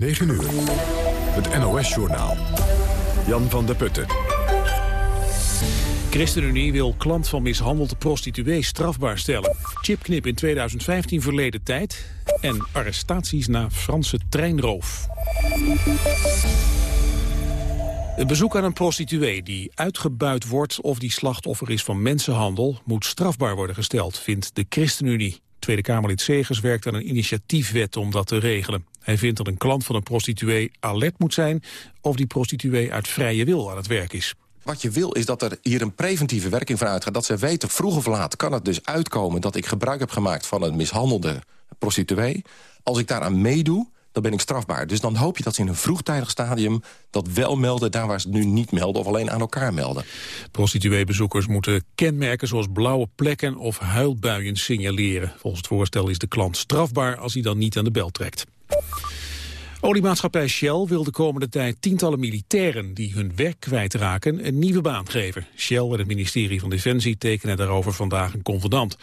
9 uur. Het NOS-journaal. Jan van der Putten. ChristenUnie wil klant van mishandelde prostituee strafbaar stellen. Chipknip in 2015 verleden tijd. En arrestaties na Franse treinroof. Een bezoek aan een prostituee die uitgebuit wordt of die slachtoffer is van mensenhandel moet strafbaar worden gesteld, vindt de ChristenUnie. Tweede Kamerlid Segers werkt aan een initiatiefwet om dat te regelen. Hij vindt dat een klant van een prostituee alert moet zijn of die prostituee uit vrije wil aan het werk is. Wat je wil is dat er hier een preventieve werking van uitgaat. Dat ze weten, vroeg of laat kan het dus uitkomen... dat ik gebruik heb gemaakt van een mishandelde prostituee. Als ik daaraan meedoe, dan ben ik strafbaar. Dus dan hoop je dat ze in een vroegtijdig stadium dat wel melden... daar waar ze het nu niet melden of alleen aan elkaar melden. Prostitueebezoekers moeten kenmerken zoals blauwe plekken of huilbuien signaleren. Volgens het voorstel is de klant strafbaar als hij dan niet aan de bel trekt. Oliemaatschappij Shell wil de komende tijd tientallen militairen die hun werk kwijtraken een nieuwe baan geven. Shell en het ministerie van Defensie tekenen daarover vandaag een convenant.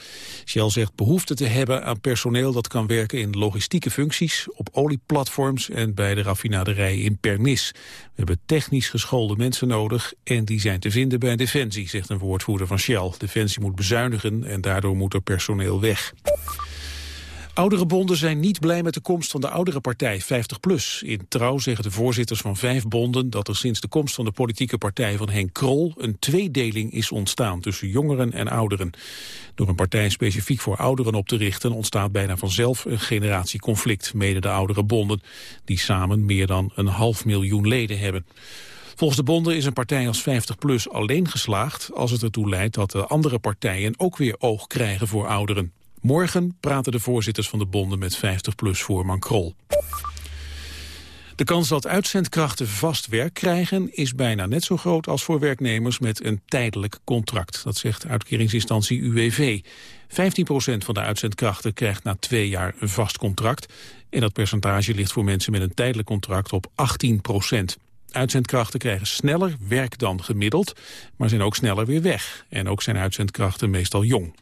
Shell zegt behoefte te hebben aan personeel dat kan werken in logistieke functies, op olieplatforms en bij de raffinaderij in Pernis. We hebben technisch geschoolde mensen nodig en die zijn te vinden bij Defensie, zegt een woordvoerder van Shell. Defensie moet bezuinigen en daardoor moet er personeel weg. Oudere bonden zijn niet blij met de komst van de oudere partij 50PLUS. In Trouw zeggen de voorzitters van vijf bonden dat er sinds de komst van de politieke partij van Henk Krol een tweedeling is ontstaan tussen jongeren en ouderen. Door een partij specifiek voor ouderen op te richten ontstaat bijna vanzelf een generatieconflict, mede de oudere bonden, die samen meer dan een half miljoen leden hebben. Volgens de bonden is een partij als 50PLUS alleen geslaagd als het ertoe leidt dat de andere partijen ook weer oog krijgen voor ouderen. Morgen praten de voorzitters van de bonden met 50PLUS-voorman Krol. De kans dat uitzendkrachten vast werk krijgen is bijna net zo groot als voor werknemers met een tijdelijk contract. Dat zegt uitkeringsinstantie UWV. 15% van de uitzendkrachten krijgt na twee jaar een vast contract. En dat percentage ligt voor mensen met een tijdelijk contract op 18% Uitzendkrachten krijgen sneller werk dan gemiddeld, maar zijn ook sneller weer weg. En ook zijn uitzendkrachten meestal jong.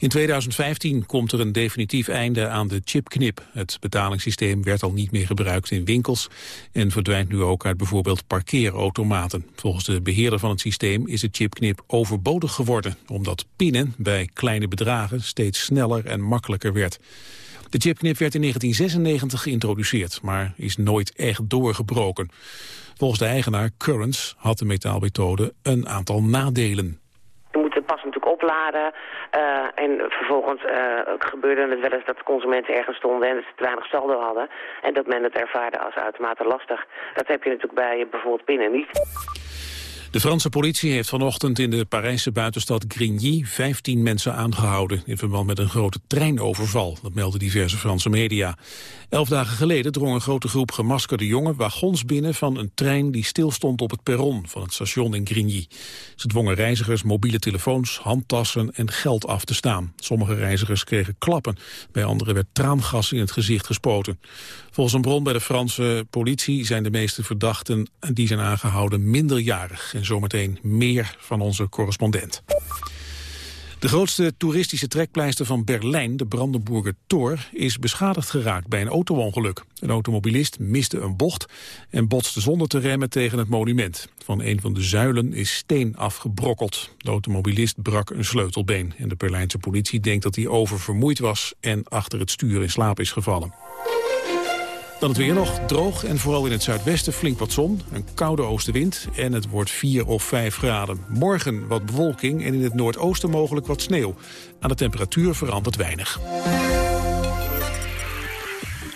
In 2015 komt er een definitief einde aan de chipknip. Het betalingssysteem werd al niet meer gebruikt in winkels... en verdwijnt nu ook uit bijvoorbeeld parkeerautomaten. Volgens de beheerder van het systeem is de chipknip overbodig geworden... omdat pinnen bij kleine bedragen steeds sneller en makkelijker werd. De chipknip werd in 1996 geïntroduceerd, maar is nooit echt doorgebroken. Volgens de eigenaar Currents had de metaalmethode een aantal nadelen opladen. Uh, en vervolgens uh, gebeurde het wel eens dat consumenten ergens stonden en ze te weinig saldo hadden. En dat men het ervaarde als uitermate lastig. Dat heb je natuurlijk bij bijvoorbeeld pinnen niet. De Franse politie heeft vanochtend in de Parijse buitenstad Grigny 15 mensen aangehouden in verband met een grote treinoverval. Dat melden diverse Franse media. Elf dagen geleden drong een grote groep gemaskerde jongen wagons binnen van een trein die stilstond op het perron van het station in Grigny. Ze dwongen reizigers mobiele telefoons, handtassen en geld af te staan. Sommige reizigers kregen klappen, bij anderen werd traangas in het gezicht gespoten. Volgens een bron bij de Franse politie zijn de meeste verdachten die zijn aangehouden minderjarig. En zometeen meer van onze correspondent. De grootste toeristische trekpleister van Berlijn, de Brandenburger Tor, is beschadigd geraakt bij een autoongeluk. Een automobilist miste een bocht en botste zonder te remmen tegen het monument. Van een van de zuilen is steen afgebrokkeld. De automobilist brak een sleutelbeen en de Berlijnse politie denkt dat hij oververmoeid was en achter het stuur in slaap is gevallen. Dan het weer nog droog en vooral in het zuidwesten flink wat zon. Een koude oostenwind en het wordt 4 of 5 graden. Morgen wat bewolking en in het noordoosten mogelijk wat sneeuw. Aan de temperatuur verandert weinig.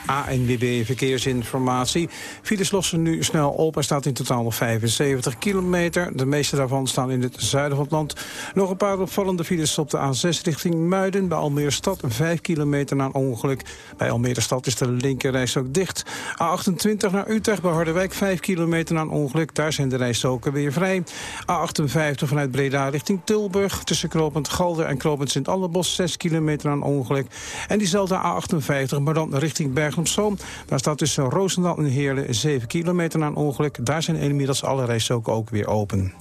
ANWB Verkeersinformatie. Files lossen nu snel op. Er staat in totaal nog 75 kilometer. De meeste daarvan staan in het zuiden van het land. Nog een paar opvallende files op de A6 richting Muiden. Bij Almere Stad 5 kilometer na ongeluk. Bij Almere Stad is de linkerreis ook dicht. A28 naar Utrecht bij Harderwijk 5 kilometer na ongeluk. Daar zijn de rijstroken weer vrij. A58 vanuit Breda richting Tilburg. Tussen Knopend Galder en Knopend Sint-Annebos 6 kilometer na ongeluk. En diezelfde A58, maar dan richting Berg Daar staat tussen Roosendaal en Heerlen 7 kilometer na een ongeluk. Daar zijn inmiddels alle rijstroken ook weer open.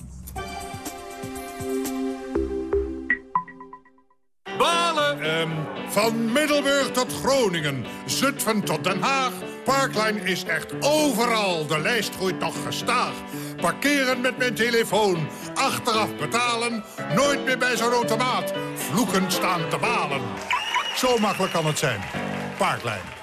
Balen! Um, van Middelburg tot Groningen, Zutphen tot Den Haag Parkline is echt overal. De lijst groeit nog gestaag. Parkeren met mijn telefoon. Achteraf betalen. Nooit meer bij zo'n automaat. Vloeken staan te balen. Zo makkelijk kan het zijn. Parkline.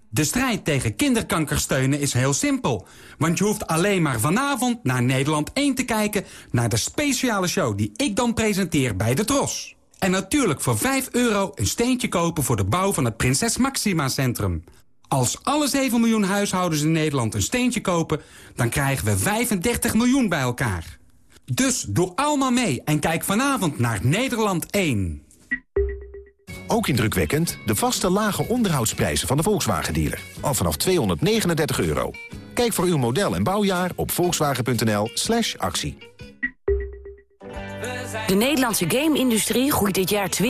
De strijd tegen kinderkanker steunen is heel simpel. Want je hoeft alleen maar vanavond naar Nederland 1 te kijken... naar de speciale show die ik dan presenteer bij de Tros. En natuurlijk voor 5 euro een steentje kopen voor de bouw van het Prinses Maxima Centrum. Als alle 7 miljoen huishoudens in Nederland een steentje kopen... dan krijgen we 35 miljoen bij elkaar. Dus doe allemaal mee en kijk vanavond naar Nederland 1. Ook indrukwekkend de vaste lage onderhoudsprijzen van de Volkswagen-dealer. Al vanaf 239 euro. Kijk voor uw model en bouwjaar op volkswagen.nl slash actie. De Nederlandse game-industrie groeit dit jaar 20%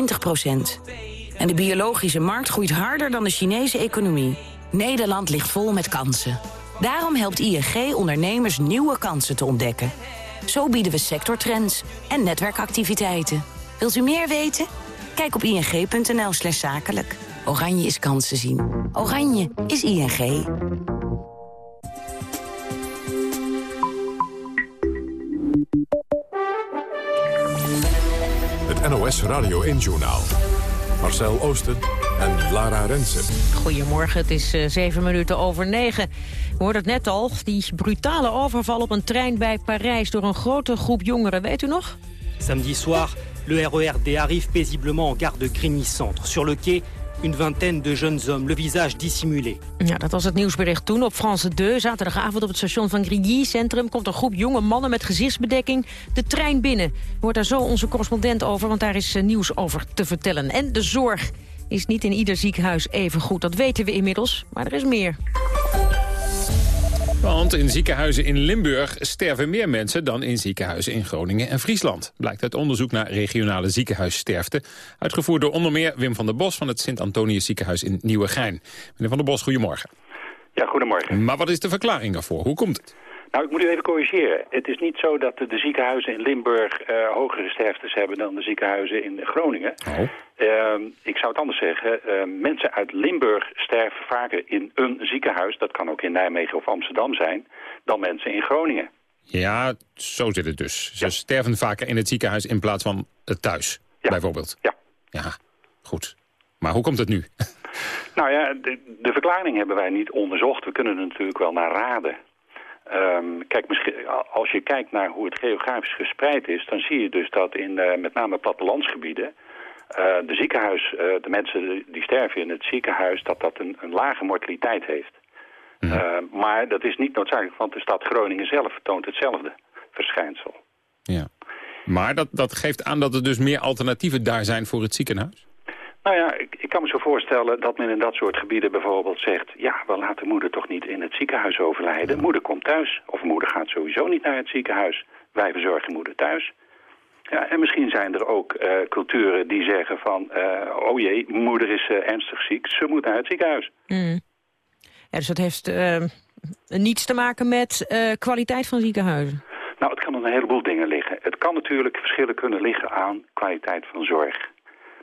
En de biologische markt groeit harder dan de Chinese economie. Nederland ligt vol met kansen. Daarom helpt ING ondernemers nieuwe kansen te ontdekken. Zo bieden we sectortrends en netwerkactiviteiten. Wilt u meer weten? Kijk op ing.nl slash zakelijk. Oranje is kansen zien. Oranje is ING. Het NOS Radio 1-journaal. Marcel Oosten en Lara Rensen. Goedemorgen, het is uh, zeven minuten over negen. We hoorden het net al, die brutale overval op een trein bij Parijs... door een grote groep jongeren, weet u nog? Samedi soir, le RERD arrive paisiblement en gare de Grigny-Centre. Sur le quai, une vingtaine de jeunes hommes, le visage dissimulé. Ja, dat was het nieuwsbericht toen op France 2. Zaterdagavond op het station van Grigny Centrum... komt een groep jonge mannen met gezichtsbedekking de trein binnen. Hoort daar zo onze correspondent over, want daar is eh, nieuws over te vertellen. En de zorg is niet in ieder ziekenhuis even goed. Dat weten we inmiddels, maar er is meer. Want in ziekenhuizen in Limburg sterven meer mensen dan in ziekenhuizen in Groningen en Friesland. Blijkt uit onderzoek naar regionale ziekenhuissterfte. Uitgevoerd door onder meer Wim van der Bos van het Sint-Antonius ziekenhuis in Nieuwegein. Meneer van der Bos, goedemorgen. Ja, goedemorgen. Maar wat is de verklaring daarvoor? Hoe komt het? Nou, ik moet u even corrigeren. Het is niet zo dat de ziekenhuizen in Limburg uh, hogere sterftes hebben dan de ziekenhuizen in Groningen. Oh. Uh, ik zou het anders zeggen. Uh, mensen uit Limburg sterven vaker in een ziekenhuis, dat kan ook in Nijmegen of Amsterdam zijn, dan mensen in Groningen. Ja, zo zit het dus. Ze sterven vaker in het ziekenhuis in plaats van thuis, ja. bijvoorbeeld. Ja. Ja, goed. Maar hoe komt het nu? Nou ja, de, de verklaring hebben wij niet onderzocht. We kunnen er natuurlijk wel naar raden. Um, kijk, misschien, als je kijkt naar hoe het geografisch gespreid is... dan zie je dus dat in uh, met name plattelandsgebieden... Uh, de ziekenhuis, uh, de mensen die sterven in het ziekenhuis... dat dat een, een lage mortaliteit heeft. Ja. maar dat is niet noodzakelijk, want de stad Groningen zelf toont hetzelfde verschijnsel. Ja. Maar dat, dat geeft aan dat er dus meer alternatieven daar zijn voor het ziekenhuis? Nou ja, ik, ik, kan me zo voorstellen dat men in dat soort gebieden bijvoorbeeld zegt... ja, we laten moeder toch niet in het ziekenhuis overlijden. Moeder komt thuis. Of moeder gaat sowieso niet naar het ziekenhuis. Wij verzorgen moeder thuis. Ja, en misschien zijn er ook uh, culturen die zeggen van... Uh, oh jee, moeder is uh, ernstig ziek, ze moet naar het ziekenhuis. Mm. Ja, dus dat heeft niets te maken met kwaliteit van ziekenhuizen? Nou, het kan aan een heleboel dingen liggen. Het kan natuurlijk verschillen kunnen liggen aan kwaliteit van zorg.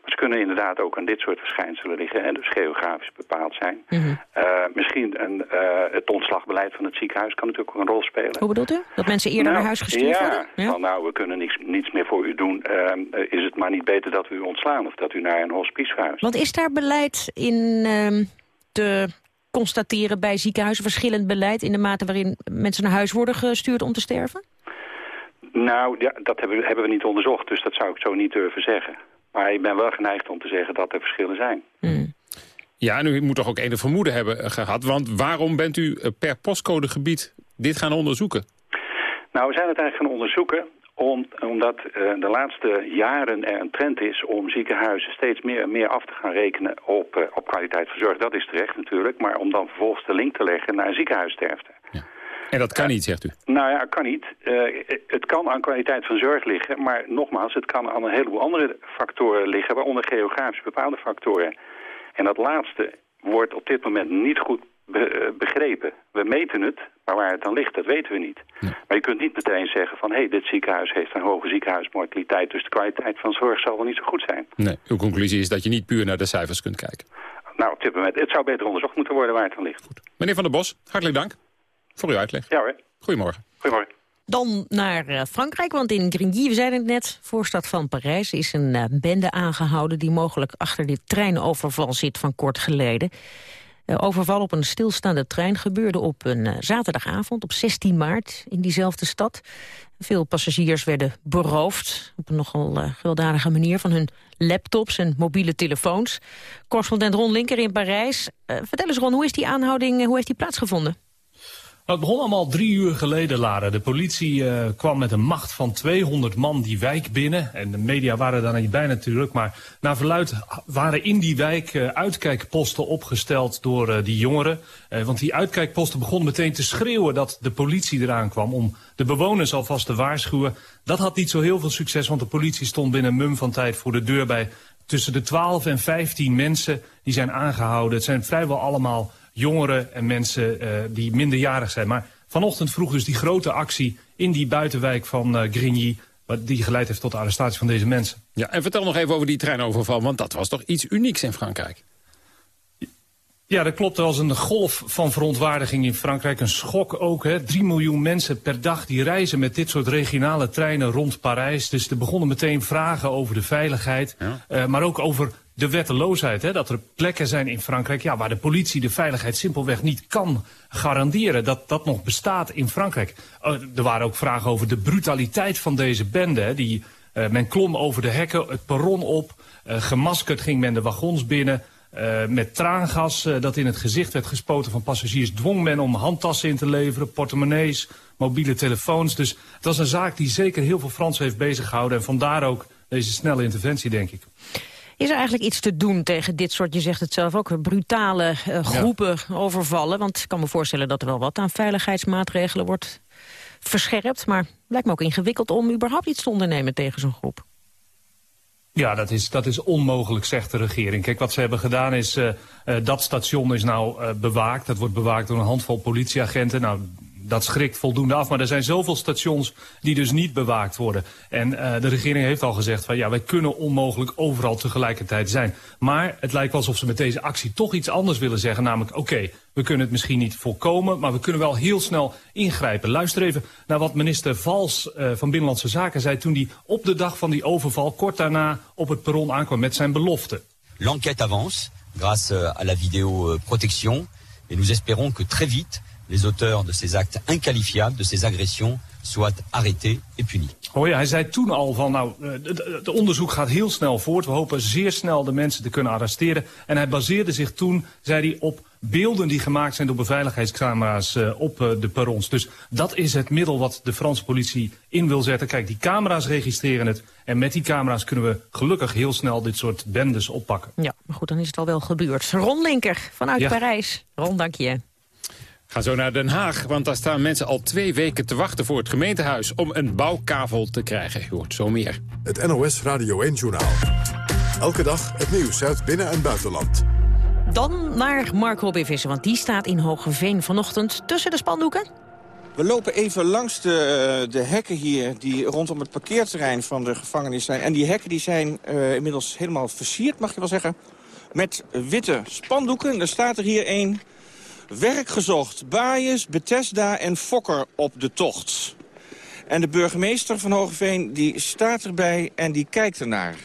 Ze kunnen inderdaad ook aan dit soort verschijnselen liggen en dus geografisch bepaald zijn. Mm -hmm. uh, misschien een, uh, het ontslagbeleid van het ziekenhuis kan natuurlijk ook een rol spelen. Hoe bedoelt u? Dat mensen eerder nou, naar huis gestuurd ja, worden? Ja, van nou, we kunnen niets, niets meer voor u doen. Uh, is het maar niet beter dat we u ontslaan of dat u naar een hospice verhuist? Want is daar beleid in ehm, te constateren bij ziekenhuizen, verschillend beleid... in de mate waarin mensen naar huis worden gestuurd om te sterven? Nou, ja, dat hebben, hebben we niet onderzocht, dus dat zou ik zo niet durven zeggen. Maar ik ben wel geneigd om te zeggen dat er verschillen zijn. Mm. Ja, en u moet toch ook een vermoeden hebben gehad. Want waarom bent u per postcodegebied dit gaan onderzoeken? Nou, we zijn het eigenlijk gaan onderzoeken Om, omdat uh, de laatste jaren er een trend is om ziekenhuizen steeds meer en meer af te gaan rekenen op, uh, op kwaliteit van zorg. Dat is terecht natuurlijk, maar om dan vervolgens de link te leggen naar ziekenhuissterfte. En dat kan niet, zegt u? Nou ja, kan niet. Uh, het kan aan kwaliteit van zorg liggen, maar nogmaals, het kan aan een heleboel andere factoren liggen, waaronder geografisch bepaalde factoren. En dat laatste wordt op dit moment niet goed be begrepen. We meten het, maar waar het dan ligt, dat weten we niet. Ja. Maar je kunt niet meteen zeggen van... hé, hey, dit ziekenhuis heeft een hoge ziekenhuismortaliteit... dus de kwaliteit van zorg zal wel niet zo goed zijn. Nee, uw conclusie is dat je niet puur naar de cijfers kunt kijken. Nou, op dit moment, het zou beter onderzocht moeten worden waar het dan ligt. Goed. Meneer Van der Bos, hartelijk dank voor uw uitleg. Ja hoor. Goedemorgen. Goedemorgen. Dan naar uh, Frankrijk, want in Grigny, we zeiden het net, voorstad van Parijs... is een uh, bende aangehouden die mogelijk achter dit treinoverval zit van kort geleden. Uh, overval op een stilstaande trein gebeurde op een zaterdagavond, op 16 maart, in diezelfde stad. Veel passagiers werden beroofd, op een nogal gewelddadige manier, van hun laptops en mobiele telefoons. Correspondent Ron Linker in Parijs. vertel eens Ron, hoe is die aanhouding, hoe heeft die plaatsgevonden? Het begon allemaal drie uur geleden, Lara. De politie uh, kwam met een macht van 200 man die wijk binnen. En de media waren daar niet bij natuurlijk. Maar naar verluid waren in die wijk uh, uitkijkposten opgesteld door uh, die jongeren. want die uitkijkposten begonnen meteen te schreeuwen dat de politie eraan kwam... om de bewoners alvast te waarschuwen. Dat had niet zo heel veel succes, want de politie stond binnen mum van tijd voor de deur bij... Tussen de 12 en 15 mensen die zijn aangehouden. Het zijn vrijwel allemaal jongeren en mensen uh, die minderjarig zijn. Maar vanochtend vroeg dus die grote actie in die buitenwijk van uh, Grigny... die geleid heeft tot de arrestatie van deze mensen. Ja, en vertel nog even over die treinoverval, want dat was toch iets unieks in Frankrijk? Ja, dat klopt. Er was een golf van verontwaardiging in Frankrijk. Een schok ook. Hè. 3 miljoen mensen per dag die reizen met dit soort regionale treinen rond Parijs. Dus er begonnen meteen vragen over de veiligheid. Ja. Uh, maar ook over de wetteloosheid. Hè, dat er plekken zijn in Frankrijk ja, waar de politie de veiligheid simpelweg niet kan garanderen. Dat dat nog bestaat in Frankrijk. Uh, er waren ook vragen over de brutaliteit van deze bende. Hè, die, uh, men klom over de hekken, het perron op. Gemaskerd ging men de wagons binnen. Uh, met traangas uh, dat in het gezicht werd gespoten van passagiers... dwong men om handtassen in te leveren, portemonnees, mobiele telefoons. Dus het was een zaak die zeker heel veel Fransen heeft beziggehouden... en vandaar ook deze snelle interventie, denk ik. Is er eigenlijk iets te doen tegen dit soort, je zegt het zelf ook, brutale uh, groepen ja. overvallen? Want ik kan me voorstellen dat er wel wat aan veiligheidsmaatregelen wordt verscherpt. Maar het lijkt me ook ingewikkeld om überhaupt iets te ondernemen tegen zo'n groep. Ja, dat is, dat is onmogelijk, zegt de regering. Kijk, wat ze hebben gedaan is, uh, uh, dat station is nou uh, bewaakt. Dat wordt bewaakt door een handvol politieagenten. Nou, dat schrikt voldoende af. Maar er zijn zoveel stations die dus niet bewaakt worden. En uh, de regering heeft al gezegd van ja, wij kunnen onmogelijk overal tegelijkertijd zijn. Maar het lijkt alsof ze met deze actie toch iets anders willen zeggen. Namelijk, oké, we kunnen het misschien niet voorkomen, maar we kunnen wel heel snel ingrijpen. Luister even naar wat minister Vals uh, van Binnenlandse Zaken zei toen hij op de dag van die overval kort daarna op het perron aankwam met zijn belofte. L'enquête avance grâce à la vidéoprotection et nous espérons que très vite les auteurs de ces actes inqualifiables, de ces agressions, soient arrêtés et punis. Oh ja, hij zei toen al van, nou, het onderzoek gaat heel snel voort. We hopen zeer snel de mensen te kunnen arresteren. En hij baseerde zich toen, zei hij, op beelden die gemaakt zijn door beveiligheidscamera's uh, op uh, de perrons. Dus dat is het middel wat de Franse politie in wil zetten. Kijk, die camera's registreren het. En met die camera's kunnen we gelukkig heel snel dit soort bendes oppakken. Ja, maar goed, dan is het al wel gebeurd. Ron Linker vanuit ja. Parijs. Ron, dank je. Ga zo naar Den Haag, want daar staan mensen al twee weken te wachten voor het gemeentehuis... om een bouwkavel te krijgen. Je hoort zo meer. Het NOS Radio 1-journaal. Elke dag het nieuws uit binnen- en buitenland. Dan naar Mark Robin Visser, want die staat in Hogeveen vanochtend tussen de spandoeken. We lopen even langs de, de hekken hier die rondom het parkeerterrein van de gevangenis zijn. En die hekken die zijn uh, inmiddels helemaal versierd, mag je wel zeggen, met witte spandoeken. Er staat er hier één... Werk gezocht. Baaiers, Bethesda en Fokker op de tocht. En de burgemeester van Hogeveen die staat erbij en die kijkt ernaar.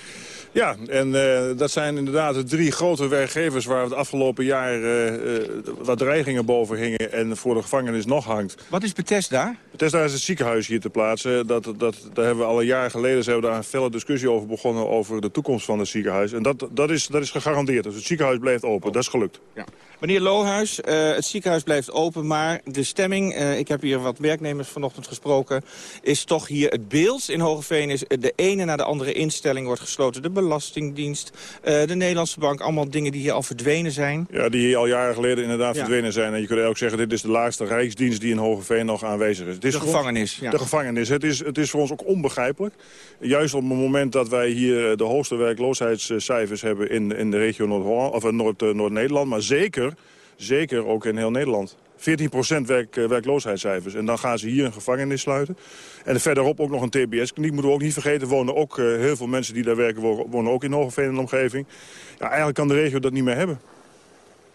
Ja, en uh, dat zijn inderdaad de drie grote werkgevers... waar het afgelopen jaar uh, uh, wat dreigingen boven hingen... en voor de gevangenis nog hangt. Wat is Bethesda? Bethesda is het ziekenhuis hier te plaatsen. Dat, dat, daar hebben we al een jaar geleden zijn we daar een felle discussie over begonnen... over de toekomst van het ziekenhuis. En dat, dat, is, dat is gegarandeerd. Dus het ziekenhuis blijft open. Dat is gelukt. Ja. Meneer Lohuis, uh, het ziekenhuis blijft open, maar de stemming... Uh, ik heb hier wat werknemers vanochtend gesproken... is toch hier het beeld in Hogeveen is... de ene na de andere instelling wordt gesloten. De Belastingdienst, uh, de Nederlandse Bank, allemaal dingen die hier al verdwenen zijn. Ja, die hier al jaren geleden inderdaad ja. verdwenen zijn. En je kunt ook zeggen, dit is de laagste rijksdienst die in Hogeveen nog aanwezig is. Het is de gevangenis. Ja. De gevangenis. Het is, het is voor ons ook onbegrijpelijk. Juist op het moment dat wij hier de hoogste werkloosheidscijfers hebben... in, in de regio Noord-Nederland, of Noord, Noord maar zeker Zeker ook in heel Nederland. 14% werk, werkloosheidscijfers. En dan gaan ze hier een gevangenis sluiten. En verderop ook nog een TBS-kliniek. Moeten we ook niet vergeten. Wonen ook uh, heel veel mensen die daar werken, wonen ook in Hogeveen en omgeving. Ja, eigenlijk kan de regio dat niet meer hebben.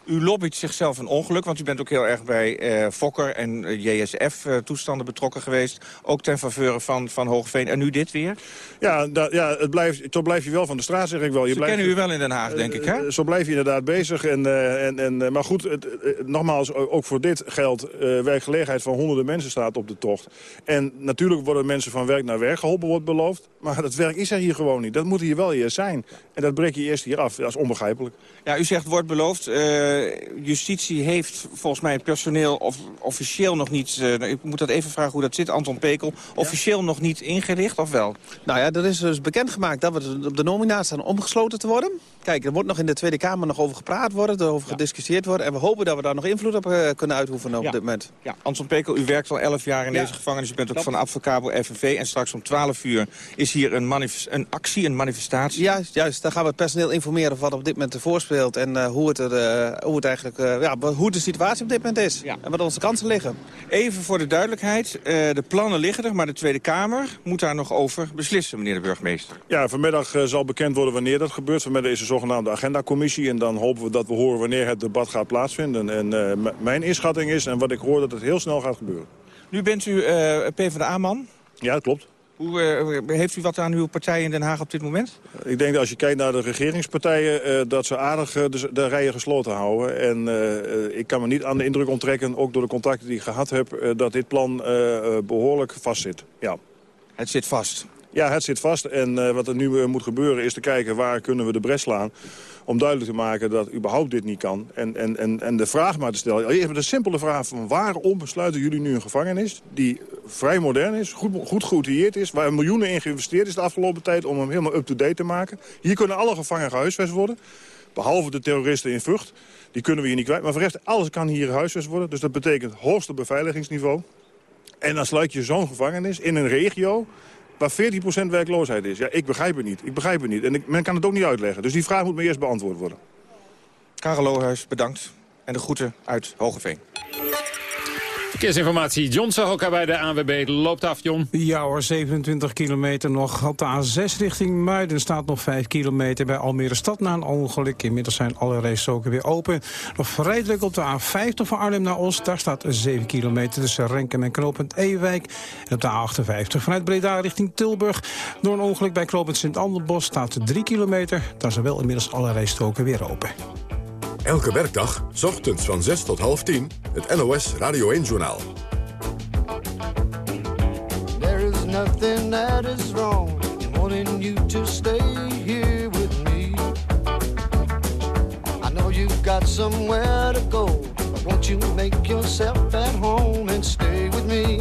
U lobbyt zichzelf een ongeluk, want u bent ook heel erg bij uh, Fokker en uh, JSF-toestanden uh, betrokken geweest. Ook ten faveur van, van Hoogveen. En nu dit weer? Ja, da, ja het blijft, zo blijf je wel van de straat, zeg ik wel. Je Ze blijft, kennen u wel in Den Haag, denk ik, hè? Zo blijf je inderdaad bezig. En, en, en, maar goed, het, nogmaals, ook voor dit geldt... werkgelegenheid van honderden mensen staat op de tocht. En natuurlijk worden mensen van werk naar werk geholpen, wordt beloofd. Maar dat werk is er hier gewoon niet. Dat moet hier wel eerst zijn. En dat breek je eerst hier af. Dat is onbegrijpelijk. Ja, u zegt wordt beloofd... justitie heeft volgens mij het personeel of, officieel nog niet... Uh, ik moet dat even vragen hoe dat zit, Anton Pekel. Officieel ja. nog niet ingericht, of wel? Nou ja, er is dus bekendgemaakt dat we op de nominatie staan omgesloten te worden. Kijk, er wordt nog in de Tweede Kamer nog over gepraat worden, erover ja. gediscussieerd worden. En we hopen dat we daar nog invloed op uh, kunnen uitoefenen op ja. dit moment. Ja, Anton Pekel, u werkt al 11 jaar in deze gevangenis. U bent ook van Advocabo FNV. En straks om 12 uur is hier een, een actie, een manifestatie. Ja, juist. Daar gaan we het personeel informeren wat op dit moment ervoor speelt. En hoe, het er, hoe het eigenlijk ja, hoe de situatie op dit moment is. Ja. En wat onze kansen liggen. Even voor de duidelijkheid. Uh, de plannen liggen er, maar de Tweede Kamer moet daar nog over beslissen, meneer de burgemeester. Ja, vanmiddag uh, zal bekend worden wanneer dat gebeurt. Vanmiddag is de zogenaamde agendacommissie. En dan hopen we dat we horen wanneer het debat gaat plaatsvinden. En uh, mijn inschatting is, en wat ik hoor, dat het heel snel gaat gebeuren. Nu bent u PvdA-man. Ja, dat klopt. Hoe, uh, heeft u wat aan uw partij in Den Haag op dit moment? Ik denk dat als je kijkt naar de regeringspartijen... Uh, dat ze aardig uh, de, de, rijen gesloten houden. En ik kan me niet aan de indruk onttrekken, ook door de contacten die ik gehad heb... dat dit plan behoorlijk vast zit. Ja. Het zit vast? Ja, het zit vast. En wat er nu moet gebeuren is te kijken waar kunnen we de bres slaan om duidelijk te maken dat überhaupt dit niet kan. En, en, en, en de vraag maar te stellen, even de simpele vraag van waarom besluiten jullie nu een gevangenis die vrij modern is, goed, goed geoutilleerd is, waar miljoenen in geïnvesteerd is de afgelopen tijd om hem helemaal up-to-date te maken. Hier kunnen alle gevangenen gehuisvest worden, behalve de terroristen in Vught. Die kunnen we hier niet kwijt. Maar voor rest, alles kan hier gehuisvest worden. Dus dat betekent hoogste beveiligingsniveau. En dan sluit je zo'n gevangenis in een regio waar 14% werkloosheid is. Ja, ik begrijp het niet. Ik begrijp het niet. En ik, men kan het ook niet uitleggen. Dus die vraag moet me eerst beantwoord worden. Karel Lohuis, bedankt. En de groeten uit Hogeveen. Verkeersinformatie. John Sahoka bij de ANWB. Loopt af, John. Ja hoor, 27 kilometer nog. Op de A6 richting Muiden staat nog 5 kilometer bij Almere Stad na een ongeluk. Inmiddels zijn alle rijstroken weer open. Nog vrij druk op de A50 van Arnhem naar Oost. Daar staat 7 kilometer tussen Renken en knooppunt Ewijk. En op de A58 vanuit Breda richting Tilburg. Door een ongeluk bij knooppunt Sint-Anderbos staat 3 kilometer. Daar zijn wel inmiddels alle rijstroken weer open. Elke werkdag, ochtends van 6 tot half 10, het NOS Radio 1-journaal. There is nothing that is wrong in wanting you to stay here with me. I know you've got somewhere to go, but won't you make yourself at home and stay with me?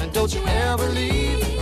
And don't you ever leave.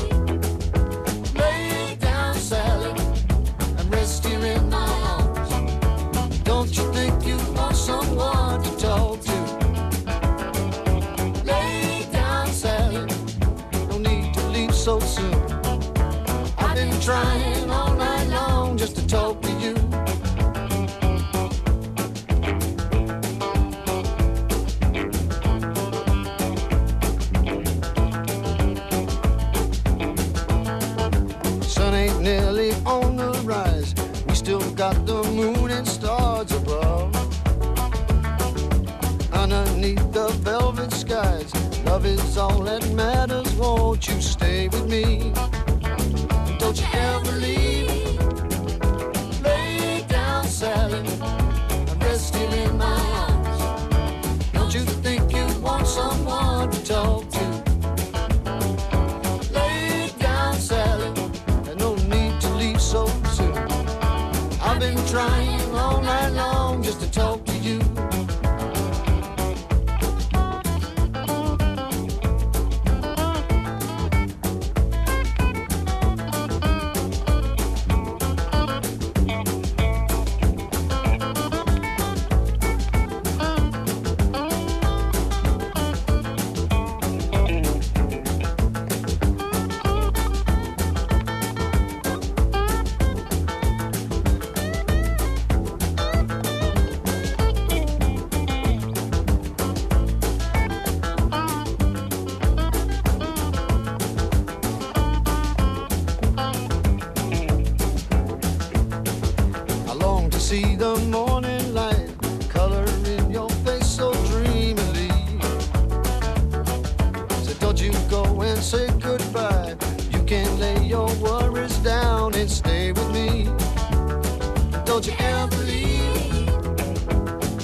Don't you ever leave.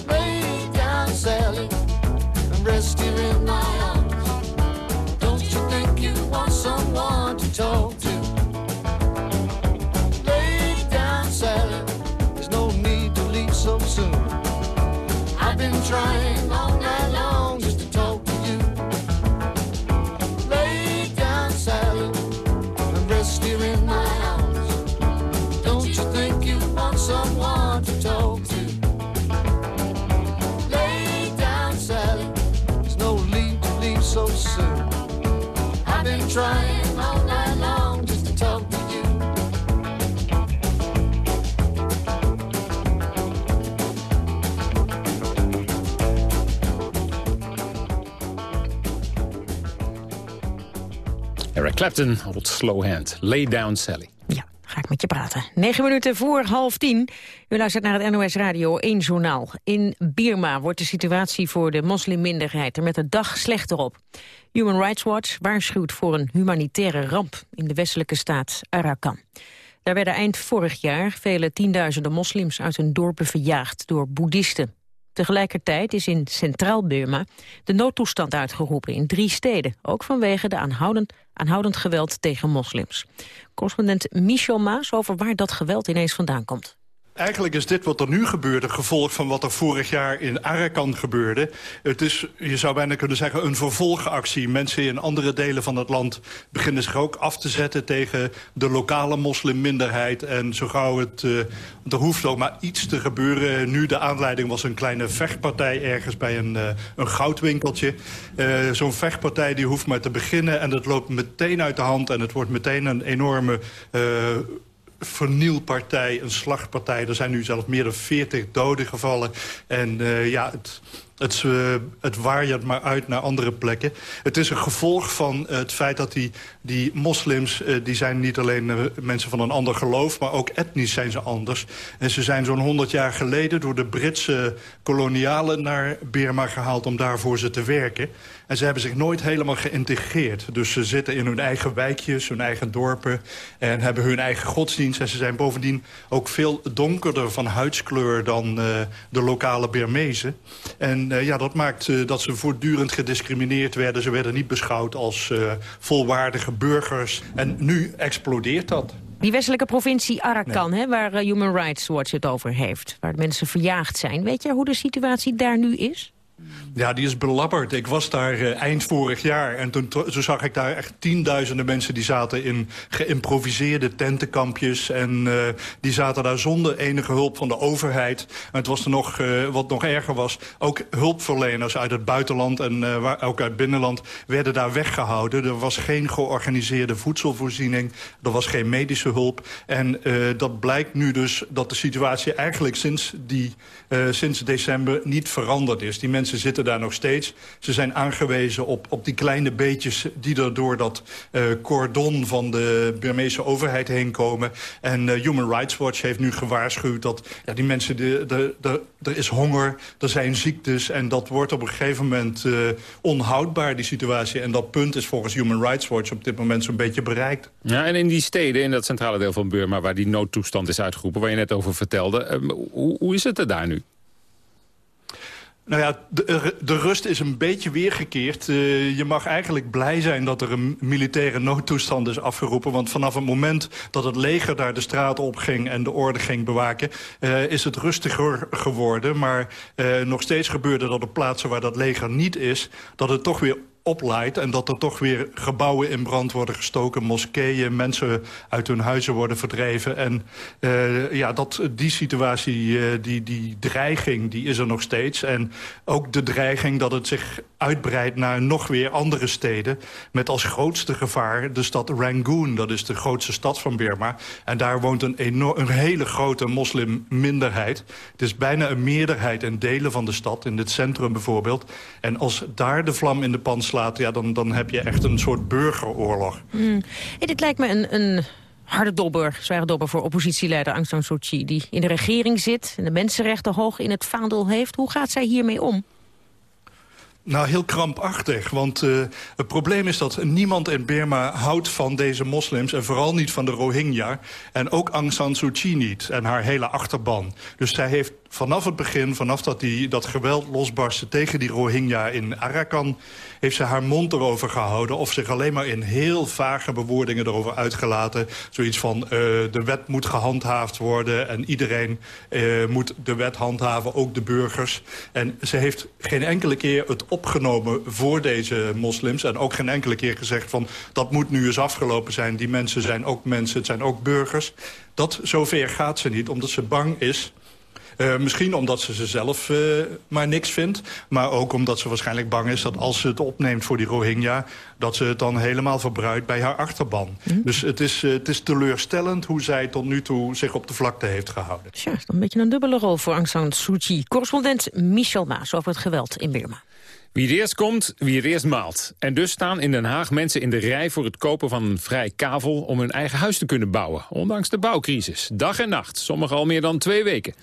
Lay down, Sally, and rest here in my arms. Don't you think you want someone to talk to? Lay down, Sally. There's no need to leave so soon. I've been trying trying all night long just to talk to you. Eric Clapton, old slow hand. Lay down Sally. Ga ik met je praten. Negen minuten voor half tien. U luistert naar het NOS Radio 1 Journaal. In Birma wordt de situatie voor de moslimminderheid er met de dag slechter op. Human Rights Watch waarschuwt voor een humanitaire ramp in de westelijke staat Arakan. Daar werden eind vorig jaar vele tienduizenden moslims uit hun dorpen verjaagd door boeddhisten. Tegelijkertijd is in Centraal Burma de noodtoestand uitgeroepen in drie steden, ook vanwege de aanhoudend, aanhoudend geweld tegen moslims. Correspondent Michel Maas over waar dat geweld ineens vandaan komt. Eigenlijk is dit wat er nu gebeurt een gevolg van wat er vorig jaar in Arakan gebeurde. Het is, je zou bijna kunnen zeggen, een vervolgactie. Mensen in andere delen van het land beginnen zich ook af te zetten tegen de lokale moslimminderheid. En zo gauw het, uh, er hoeft ook maar iets te gebeuren. Nu de aanleiding was een kleine vechtpartij ergens bij een, uh, een goudwinkeltje. Uh, Zo'n vechtpartij die hoeft maar te beginnen en het loopt meteen uit de hand. En het wordt meteen een enorme vernielpartij, een slagpartij. Er zijn nu zelfs meer dan 40 doden gevallen. En uh, ja, het, het, uh, het waaiert maar uit naar andere plekken. Het is een gevolg van uh, het feit dat die, die moslims... Uh, die zijn niet alleen mensen van een ander geloof... maar ook etnisch zijn ze anders. En ze zijn zo'n 100 jaar geleden... door de Britse kolonialen naar Burma gehaald... om daar voor ze te werken. En ze hebben zich nooit helemaal geïntegreerd. Dus ze zitten in hun eigen wijkjes, hun eigen dorpen... en hebben hun eigen godsdienst. En ze zijn bovendien ook veel donkerder van huidskleur... dan de lokale Burmezen. En uh, ja, dat maakt uh, dat ze voortdurend gediscrimineerd werden. Ze werden niet beschouwd als uh, volwaardige burgers. En nu explodeert dat. Die westelijke provincie Arakan, nee. hè, waar Human Rights Watch het over heeft... waar mensen verjaagd zijn. Weet je hoe de situatie daar nu is? Ja, die is belabberd. Ik was daar uh, eind vorig jaar en toen, toen zag ik daar echt tienduizenden mensen... die zaten in geïmproviseerde tentenkampjes en uh, die zaten daar zonder enige hulp van de overheid. En het was er nog, uh, wat nog erger was, ook hulpverleners uit het buitenland... en ook uit binnenland werden daar weggehouden. Er was geen georganiseerde voedselvoorziening, er was geen medische hulp. En dat blijkt nu dus dat de situatie eigenlijk sinds, die, sinds december niet veranderd is. Die zitten daar nog steeds. Ze zijn aangewezen op, op die kleine beetjes die er door dat uh, cordon van de Burmeese overheid heen komen. En uh, Human Rights Watch heeft nu gewaarschuwd dat ja, die mensen, de, de, de, er is honger, er zijn ziektes en dat wordt op een gegeven moment uh, onhoudbaar, die situatie. En dat punt is volgens Human Rights Watch op dit moment zo'n beetje bereikt. Ja, en in die steden, in dat centrale deel van Burma, waar die noodtoestand is uitgeroepen, waar je net over vertelde, hoe is het er daar nu? Nou ja, de, de, rust is een beetje weergekeerd. Uh, je mag eigenlijk blij zijn dat er een militaire noodtoestand is afgeroepen. Want vanaf het moment dat het leger daar de straat op ging... en de orde ging bewaken, uh, is het rustiger geworden. Maar uh, nog steeds gebeurde dat op plaatsen waar dat leger niet is... dat het toch weer opleidt... en dat er toch weer gebouwen in brand worden gestoken... moskeeën, mensen uit hun huizen worden verdreven. En uh, ja, dat, die situatie, uh, die, die dreiging, die is er nog steeds. En ook de dreiging dat het zich uitbreidt naar nog weer andere steden... met als grootste gevaar de stad Rangoon. Dat is de grootste stad van Burma. En daar woont een, enorm, een hele grote moslimminderheid. Het is bijna een meerderheid in delen van de stad, in het centrum bijvoorbeeld. En als daar de vlam in de pan slaat ja, dan, dan heb je echt een soort burgeroorlog. Mm. Hey, dit lijkt me een, een harde dobber, zware dobber voor oppositieleider Aung San Suu Kyi... die in de regering zit en de mensenrechten hoog in het vaandel heeft. Hoe gaat zij hiermee om? Nou, heel krampachtig. Want uh, het probleem is dat niemand in Burma houdt van deze moslims... en vooral niet van de Rohingya. En ook Aung San Suu Kyi niet. En haar hele achterban. Dus zij heeft vanaf het begin, vanaf dat die, dat geweld losbarstte... tegen die Rohingya in Arakan heeft ze haar mond erover gehouden... of zich alleen maar in heel vage bewoordingen erover uitgelaten. Zoiets van, uh, de wet moet gehandhaafd worden... en iedereen uh, moet de wet handhaven, ook de burgers. En ze heeft geen enkele keer het opgenomen voor deze moslims... en ook geen enkele keer gezegd van... dat moet nu eens afgelopen zijn, die mensen zijn ook mensen, het zijn ook burgers. Dat zover gaat ze niet, omdat ze bang is uh, misschien omdat ze ze zelf uh, maar niks vindt. Maar ook omdat ze waarschijnlijk bang is dat als ze het opneemt voor die Rohingya... dat ze het dan helemaal verbruikt bij haar achterban. Mm. Dus het is, uh, het is teleurstellend hoe zij tot nu toe zich op de vlakte heeft gehouden. Tja, is een beetje een dubbele rol voor Aung San Suu Kyi. Correspondent Michel Maas over het geweld in Burma. Wie er eerst komt, wie er eerst maalt. En dus staan in Den Haag mensen in de rij voor het kopen van een vrij kavel... om hun eigen huis te kunnen bouwen, ondanks de bouwcrisis. Dag en nacht, sommigen al meer dan twee weken.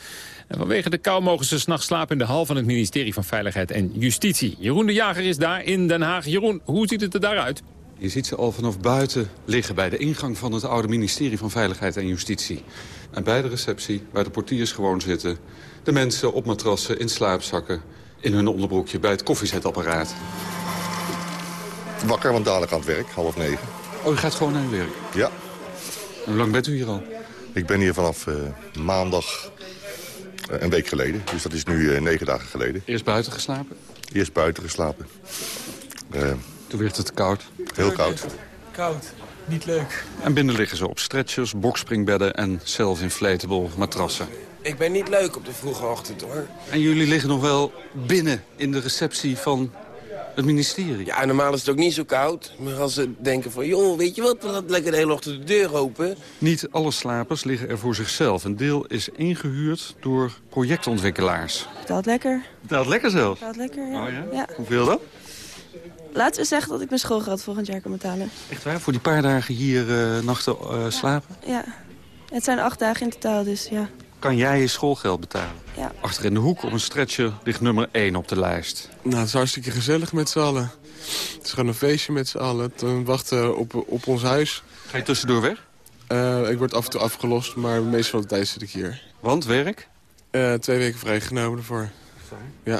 En vanwege de kou mogen ze s'nachts slapen in de hal van het ministerie van Veiligheid en Justitie. Jeroen de Jager is daar in Den Haag. Jeroen, hoe ziet het er daaruit? Je ziet ze al vanaf buiten liggen bij de ingang van het oude ministerie van Veiligheid en Justitie. En bij de receptie, waar de portiers gewoon zitten... de mensen op matrassen, in slaapzakken, in hun onderbroekje bij het koffiezetapparaat. Wakker, want dadelijk aan het werk, half negen. Oh, u gaat gewoon naar uw werk? Ja. En hoe lang bent u hier al? Ik ben hier vanaf uh, maandag een week geleden. Dus dat is nu uh, negen dagen geleden. Eerst buiten geslapen? Eerst buiten geslapen. Toen werd het koud? Heel koud. Koud. Niet leuk. En binnen liggen ze op stretchers, boxspringbedden en self-inflatable matrassen. Ik ben niet leuk op de vroege ochtend, hoor. En jullie liggen nog wel binnen in de receptie van het ministerie? Ja, normaal is het ook niet zo koud. Maar als ze denken van, joh, weet je wat, we laten lekker de hele ochtend de deur open. Niet alle slapers liggen er voor zichzelf. Een deel is ingehuurd door projectontwikkelaars. Betaalt lekker. Betaalt lekker zelf? Betaalt lekker, ja. Oh, ja? ja. Hoeveel dan? Laten we zeggen dat ik mijn schoolgeld volgend jaar kan betalen. Echt waar? Voor die paar dagen hier uh, nachten uh, slapen? Ja. Het zijn acht dagen in totaal, dus ja. Kan jij je schoolgeld betalen? Ja. Achter in de hoek op een stretcher ligt nummer 1 op de lijst. Nou, het is hartstikke gezellig met z'n allen. Het is gewoon een feestje met z'n allen. We wachten op, op ons huis. Ga je tussendoor weg? Uh, ik word af en toe afgelost, maar meestal van de tijd zit ik hier. Want, werk? Uh, twee weken vrijgenomen ervoor. Fijn. Ja.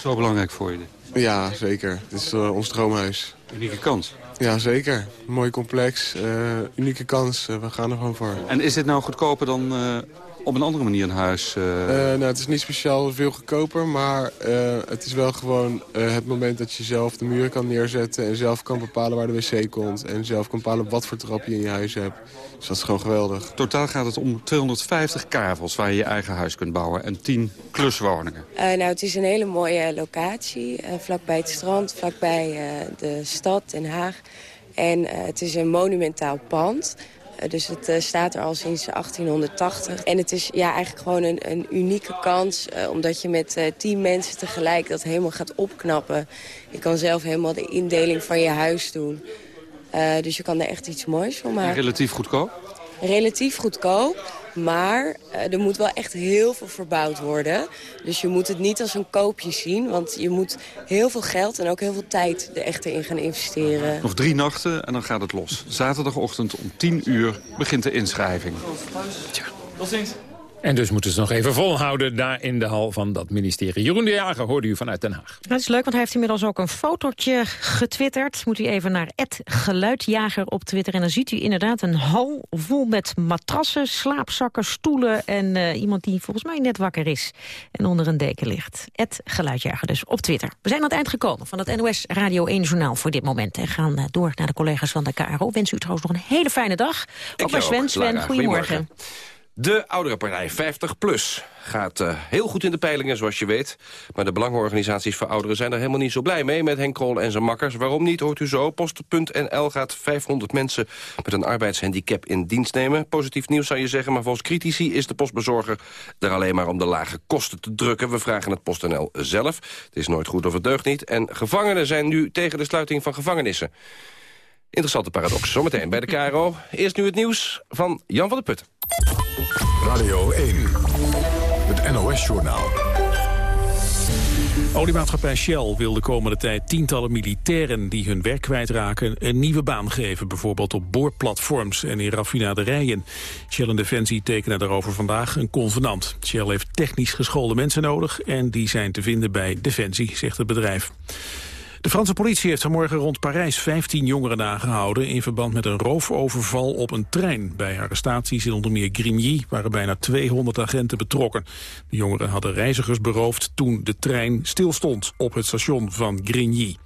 Zo belangrijk voor je dit? Ja, zeker. Dit is uh, ons droomhuis. Unieke kans? Ja, zeker. Mooi complex, unieke kans. we gaan er gewoon voor. En is dit nou goedkoper dan op een andere manier een huis? Uh... Uh, nou, het is niet speciaal veel goedkoper, maar uh, het is wel gewoon het moment dat je zelf de muren kan neerzetten... en zelf kan bepalen waar de wc komt en zelf kan bepalen wat voor trap je in je huis hebt. Dus dat is gewoon geweldig. Totaal gaat het om 250 kavels waar je je eigen huis kunt bouwen en 10 kluswoningen. nou, het is een hele mooie locatie, vlakbij het strand, vlakbij de stad Den Haag. En het is een monumentaal pand... Eh, dus het eh, staat er al sinds 1880. En het is ja, eigenlijk gewoon een, een unieke kans... eh, omdat je met tien mensen tegelijk dat helemaal gaat opknappen. Je kan zelf helemaal de indeling van je huis doen. Dus je kan er echt iets moois van maken. Relatief goedkoop? relatief goedkoop. Maar eh, er moet wel echt heel veel verbouwd worden. Dus je moet het niet als een koopje zien. Want je moet heel veel geld en ook heel veel tijd er echt in gaan investeren. Nog drie nachten en dan gaat het los. Zaterdagochtend om 10 uur begint de inschrijving. Tot ziens. En dus moeten ze nog even volhouden daar in de hal van dat ministerie. Jeroen de Jager hoorde u vanuit Den Haag. Dat is leuk, want hij heeft inmiddels ook een fotootje getwitterd. Moet u even naar geluidjager op Twitter. En dan ziet u inderdaad een hal vol met matrassen, slaapzakken, stoelen... en eh, iemand die volgens mij net wakker is en onder een deken ligt. geluidjager dus op Twitter. We zijn aan het eind gekomen van het NOS Radio 1 Journaal voor dit moment. En gaan eh, door naar de collega's van de KRO. Wens u trouwens nog een hele fijne dag. Ook bij Sven. Sven, goedemorgen. De ouderenpartij 50PLUS gaat uh, heel goed in de peilingen, zoals je weet. Maar de belangenorganisaties voor ouderen zijn er helemaal niet zo blij mee... met Henk Krol en zijn makkers. Waarom niet, hoort u zo. Post.nl gaat 500 mensen met een arbeidshandicap in dienst nemen. Positief nieuws zou je zeggen, maar volgens critici is de postbezorger... er alleen maar om de lage kosten te drukken. We vragen het PostNL zelf. Het is nooit goed of het deugt niet. En gevangenen zijn nu tegen de sluiting van gevangenissen. Interessante paradox. Zometeen bij de KRO. Eerst nu het nieuws van Jan van der Putten. Radio 1, het NOS-journaal. Oliemaatschappij Shell wil de komende tijd tientallen militairen die hun werk kwijtraken een nieuwe baan geven. Bijvoorbeeld op boorplatforms en in raffinaderijen. Shell en Defensie tekenen daarover vandaag een convenant. Shell heeft technisch geschoolde mensen nodig en die zijn te vinden bij Defensie, zegt het bedrijf. De Franse politie heeft vanmorgen rond Parijs 15 jongeren aangehouden... in verband met een roofoverval op een trein. Bij arrestaties in onder meer Grigny waren bijna 200 agenten betrokken. De jongeren hadden reizigers beroofd toen de trein stilstond op het station van Grigny.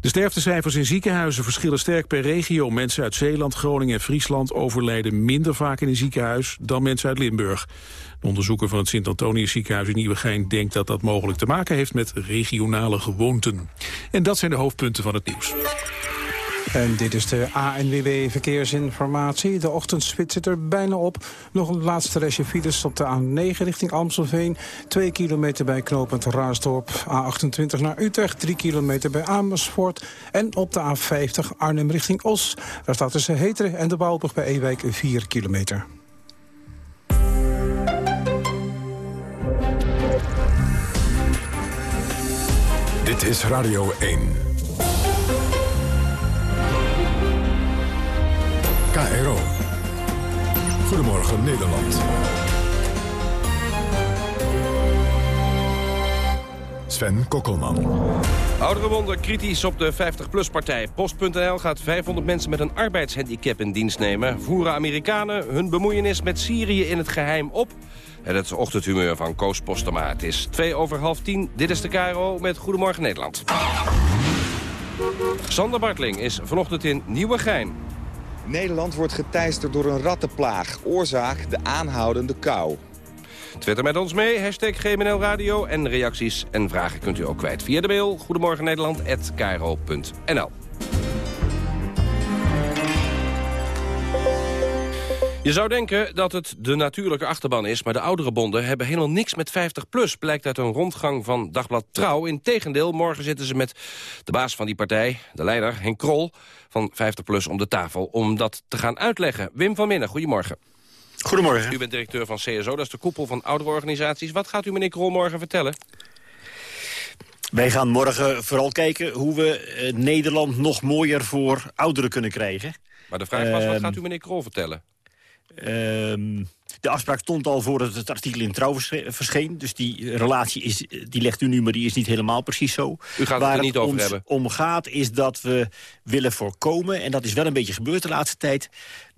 De sterftecijfers in ziekenhuizen verschillen sterk per regio. Mensen uit Zeeland, Groningen en Friesland overlijden minder vaak in een ziekenhuis dan mensen uit Limburg. De onderzoeker van het Sint-Antonius ziekenhuis in Nieuwegein denkt dat dat mogelijk te maken heeft met regionale gewoonten. En dat zijn de hoofdpunten van het nieuws. En dit is de ANWB Verkeersinformatie. De ochtendspit zit er bijna op. Nog een laatste restje files op de A9 richting Amstelveen. Twee kilometer bij knooppunt Raasdorp. A28 naar Utrecht. Drie kilometer bij Amersfoort. En op de A50 Arnhem richting Os. Daar staat tussen Heteren en de Bouwbrug bij Ewijk 4 kilometer. Dit is Radio 1. KRO. Goedemorgen Nederland. Sven Kokkelman. Ouderenwonden kritisch op de 50PLUS-partij. Post.nl gaat 500 mensen met een arbeidshandicap in dienst nemen. Voeren Amerikanen hun bemoeienis met Syrië in het geheim op... En het ochtendhumeur van Koos Postema. Het is twee over half tien. Dit is de KRO met Goedemorgen Nederland. Sander Bartling is vanochtend in Nieuwegein. Nederland wordt geteisterd door een rattenplaag. Oorzaak de aanhoudende kou. Twitter met ons mee, hashtag GMNL Radio. En reacties en vragen kunt u ook kwijt via de mail. Goedemorgen Nederland@kro.nl. Je zou denken dat het de natuurlijke achterban is... maar de oudere bonden hebben helemaal niks met 50PLUS... blijkt uit een rondgang van Dagblad Trouw. Integendeel, morgen zitten ze met de baas van die partij... de leider, Henk Krol, van 50PLUS om de tafel... om dat te gaan uitleggen. Wim van Minnen, goedemorgen. Goedemorgen. U bent directeur van CSO, dat is de koepel van oudere organisaties. Wat gaat u meneer Krol morgen vertellen? Wij gaan morgen vooral kijken hoe we eh, Nederland nog mooier voor ouderen kunnen krijgen. Maar de vraag was, wat Ehm, gaat u meneer Krol vertellen? Ehm, de afspraak stond al voordat het artikel in Trouw vers- verscheen. Dus die relatie is, die legt u nu, maar die is niet helemaal precies zo. U gaat het Waar er niet over ons hebben. om gaat is dat we willen voorkomen... en dat is wel een beetje gebeurd de laatste tijd...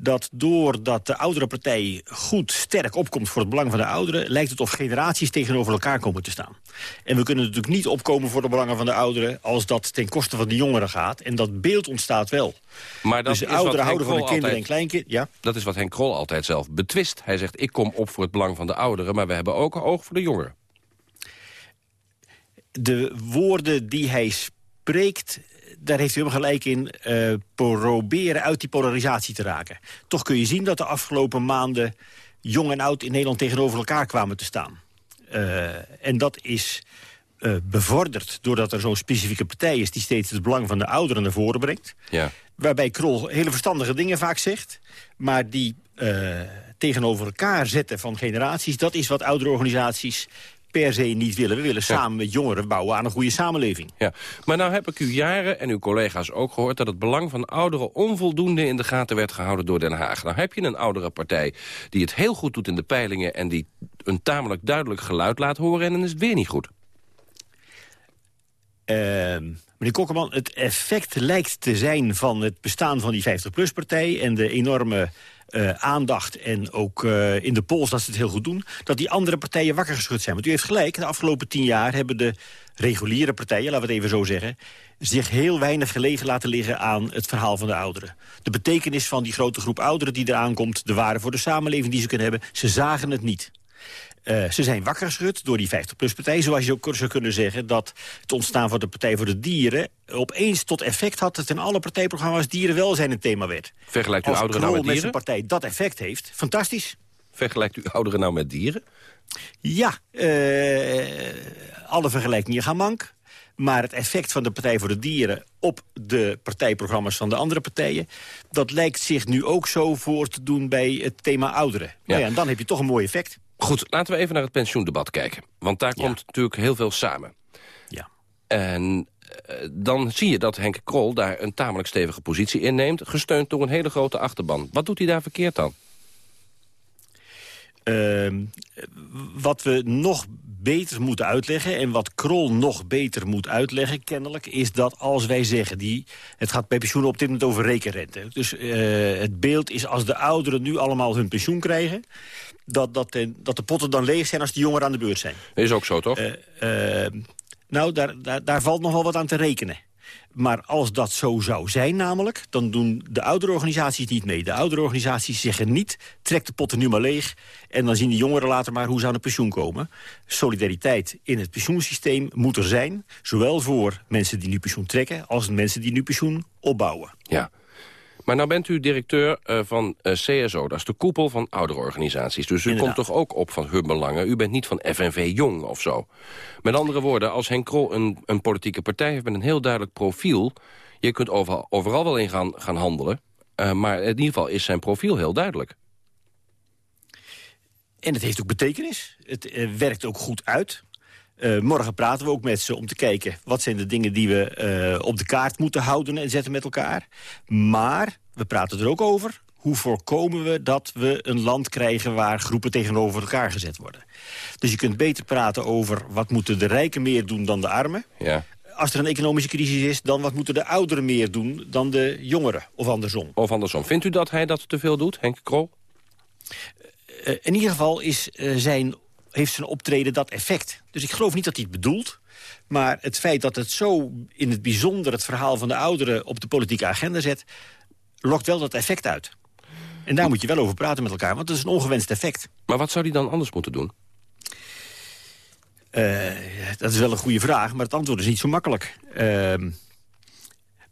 dat doordat de oudere partij goed sterk opkomt voor het belang van de ouderen... lijkt het of generaties tegenover elkaar komen te staan. En we kunnen natuurlijk niet opkomen voor de belangen van de ouderen... als dat ten koste van de jongeren gaat. En dat beeld ontstaat wel. Maar dat dus de is ouderen houden van de kinderen en kleinkinderen. Ja? Dat is wat Henk Krol altijd zelf betwist. Hij zegt, ik kom op voor het belang van de ouderen... maar we hebben ook oog voor de jongeren. de woorden die hij spreekt, daar heeft u helemaal gelijk in, eh, proberen uit die polarisatie te raken. Toch kun je zien dat de afgelopen maanden jong en oud in Nederland tegenover elkaar kwamen te staan. Eh, en dat is eh, bevorderd doordat er zo'n specifieke partij is... die steeds het belang van de ouderen naar voren brengt. Ja. Waarbij Krol hele verstandige dingen vaak zegt... maar die tegenover elkaar zetten van generaties... dat is wat oudere organisaties per se niet willen. We willen samen met jongeren bouwen aan een goede samenleving. Ja, maar nou heb ik u jaren en uw collega's ook gehoord... dat het belang van ouderen onvoldoende in de gaten werd gehouden door Den Haag. Nou heb je een oudere partij die het heel goed doet in de peilingen... en die een tamelijk duidelijk geluid laat horen en dan is het weer niet goed. Ehm, meneer Kokkerman, het effect lijkt te zijn van het bestaan van die 50PLUS-partij... en de enorme eh, aandacht en ook eh, in de pols dat ze het heel goed doen... dat die andere partijen wakker geschud zijn. Want u heeft gelijk, de afgelopen tien jaar hebben de reguliere partijen... laten we het even zo zeggen, zich heel weinig gelegen laten liggen aan het verhaal van de ouderen. De betekenis van die grote groep ouderen die eraan komt... de waarde voor de samenleving die ze kunnen hebben, ze zagen het niet. Uh, ze zijn wakker geschud door die 50PLUS-partij. Zoals je ook zou kunnen zeggen dat het ontstaan van de Partij voor de Dieren... opeens tot effect had dat in alle partijprogramma's dierenwelzijn een thema werd. Vergelijkt u Als ouderen nou met met zijn dieren? partij dat effect heeft, fantastisch. Vergelijkt u ouderen nou met dieren? Ja, eh, alle vergelijkingen gaan mank. Maar het effect van de Partij voor de Dieren op de partijprogramma's van de andere partijen... dat lijkt zich nu ook zo voor te doen bij het thema ouderen. Nou ja, en dan heb je toch een mooi effect. Goed, laten we even naar het pensioendebat kijken. Want daar komt natuurlijk heel veel samen. Ja. En eh, dan zie je dat Henk Krol daar een tamelijk stevige positie inneemt... gesteund door een hele grote achterban. Wat doet hij daar verkeerd dan? Ehm, wat we nog beter moeten uitleggen... en wat Krol nog beter moet uitleggen, kennelijk... is dat als wij zeggen... Die, het gaat bij pensioenen op dit moment over rekenrente. Dus eh, het beeld is als de ouderen nu allemaal hun pensioen krijgen... Dat, dat, de, dat de potten dan leeg zijn als de jongeren aan de beurt zijn. Is ook zo, toch? Uh, uh, nou, daar, daar, daar valt nog wel wat aan te rekenen. Maar als dat zo zou zijn namelijk, dan doen de oudere organisaties niet mee. De oudere organisaties zeggen niet, trek de potten nu maar leeg... en dan zien de jongeren later maar hoe ze aan het pensioen komen. Solidariteit in het pensioensysteem moet er zijn... zowel voor mensen die nu pensioen trekken... als mensen die nu pensioen opbouwen. Ja. Maar nou bent u directeur uh, van uh, CSO, dat is de koepel van oudere organisaties. Dus u Inderdaad. komt toch ook op van hun belangen. U bent niet van FNV Jong of zo. Met andere woorden, als Henk Krol een, een politieke partij heeft met een heel duidelijk profiel... je kunt overal, overal wel in gaan, gaan handelen. Uh, maar in ieder geval is zijn profiel heel duidelijk. En het heeft ook betekenis. Het werkt ook goed uit. Uh, morgen praten we ook met ze om te kijken... wat zijn de dingen die we uh, op de kaart moeten houden en zetten met elkaar. Maar we praten er ook over... hoe voorkomen we dat we een land krijgen... waar groepen tegenover elkaar gezet worden. Dus je kunt beter praten over... wat moeten de rijken meer doen dan de armen. Ja. Als er een economische crisis is... dan wat moeten de ouderen meer doen dan de jongeren, of andersom. Of andersom. Vindt u dat hij dat te veel doet, Henk Krol? Uh, in ieder geval is zijn heeft zijn optreden dat effect. Dus ik geloof niet dat hij het bedoelt. Maar het feit dat het zo in het bijzonder het verhaal van de ouderen... op de politieke agenda zet, lokt wel dat effect uit. En daar moet je wel over praten met elkaar, want het is een ongewenst effect. Maar wat zou hij dan anders moeten doen? Uh, dat is wel een goede vraag, maar het antwoord is niet zo makkelijk. Uh,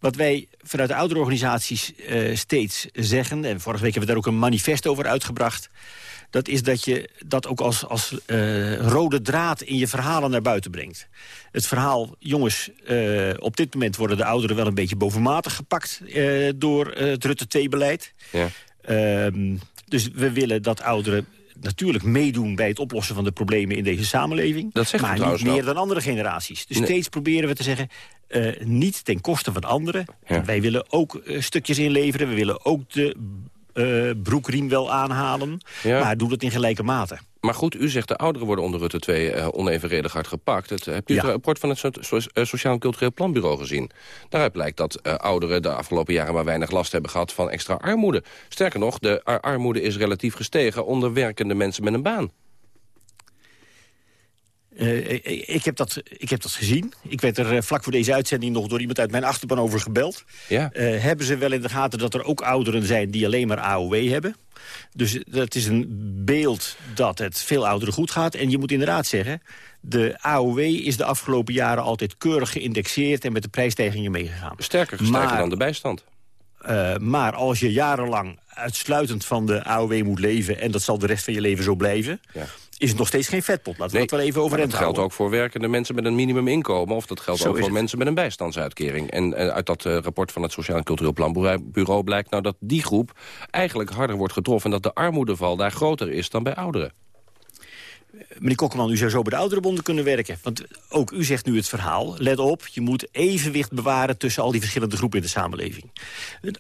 wat wij vanuit de oudere organisaties uh, steeds zeggen... en vorige week hebben we daar ook een manifest over uitgebracht dat is dat je dat ook als, als uh, rode draad in je verhalen naar buiten brengt. Het verhaal, jongens, uh, op dit moment worden de ouderen wel een beetje bovenmatig gepakt door het Rutte 2-beleid. Ja. Ehm, dus we willen dat ouderen natuurlijk meedoen bij het oplossen van de problemen in deze samenleving. Dat zegt maar niet meer dan andere generaties. Dus nee. steeds proberen we te zeggen, uh, niet ten koste van anderen. Ja. Wij willen ook uh, stukjes inleveren. We willen ook de uh, broekriem wel aanhalen. Ja. Maar doe dat in gelijke mate. Maar goed, u zegt de ouderen worden onder Rutte 2 uh, onevenredig hard gepakt. Het, hebt u ja. het rapport van het so so Sociaal en Cultureel Planbureau gezien? Daaruit blijkt dat uh, ouderen de afgelopen jaren maar weinig last hebben gehad van extra armoede. Sterker nog, de ar armoede is relatief gestegen onder werkende mensen met een baan. Eh, ik, heb dat, ik heb dat gezien. Ik werd er eh, vlak voor deze uitzending nog door iemand uit mijn achterban over gebeld. Ja. Eh, hebben ze wel in de gaten dat er ook ouderen zijn die alleen maar AOW hebben? Dus dat is een beeld dat het veel ouderen goed gaat. En je moet inderdaad zeggen, de AOW is de afgelopen jaren altijd keurig geïndexeerd... en met de prijsstijgingen meegegaan. Sterker, sterker dan de bijstand. Uh, maar als je jarenlang uitsluitend van de AOW moet leven... en dat zal de rest van je leven zo blijven... Ja. Is het nog steeds geen vetpot. Laten we dat wel even overeind Dat geldt ook voor werkende mensen met een minimuminkomen... of dat geldt Zo ook voor het. mensen met een bijstandsuitkering. En uh, uit dat uh, rapport van het Sociaal en Cultureel Planbureau blijkt... nou dat die groep eigenlijk harder wordt getroffen... en dat de armoedeval daar groter is dan bij ouderen. Meneer Kokkeman, u zou zo bij de ouderenbonden kunnen werken. Want ook u zegt nu het verhaal. Let op, je moet evenwicht bewaren tussen al die verschillende groepen in de samenleving.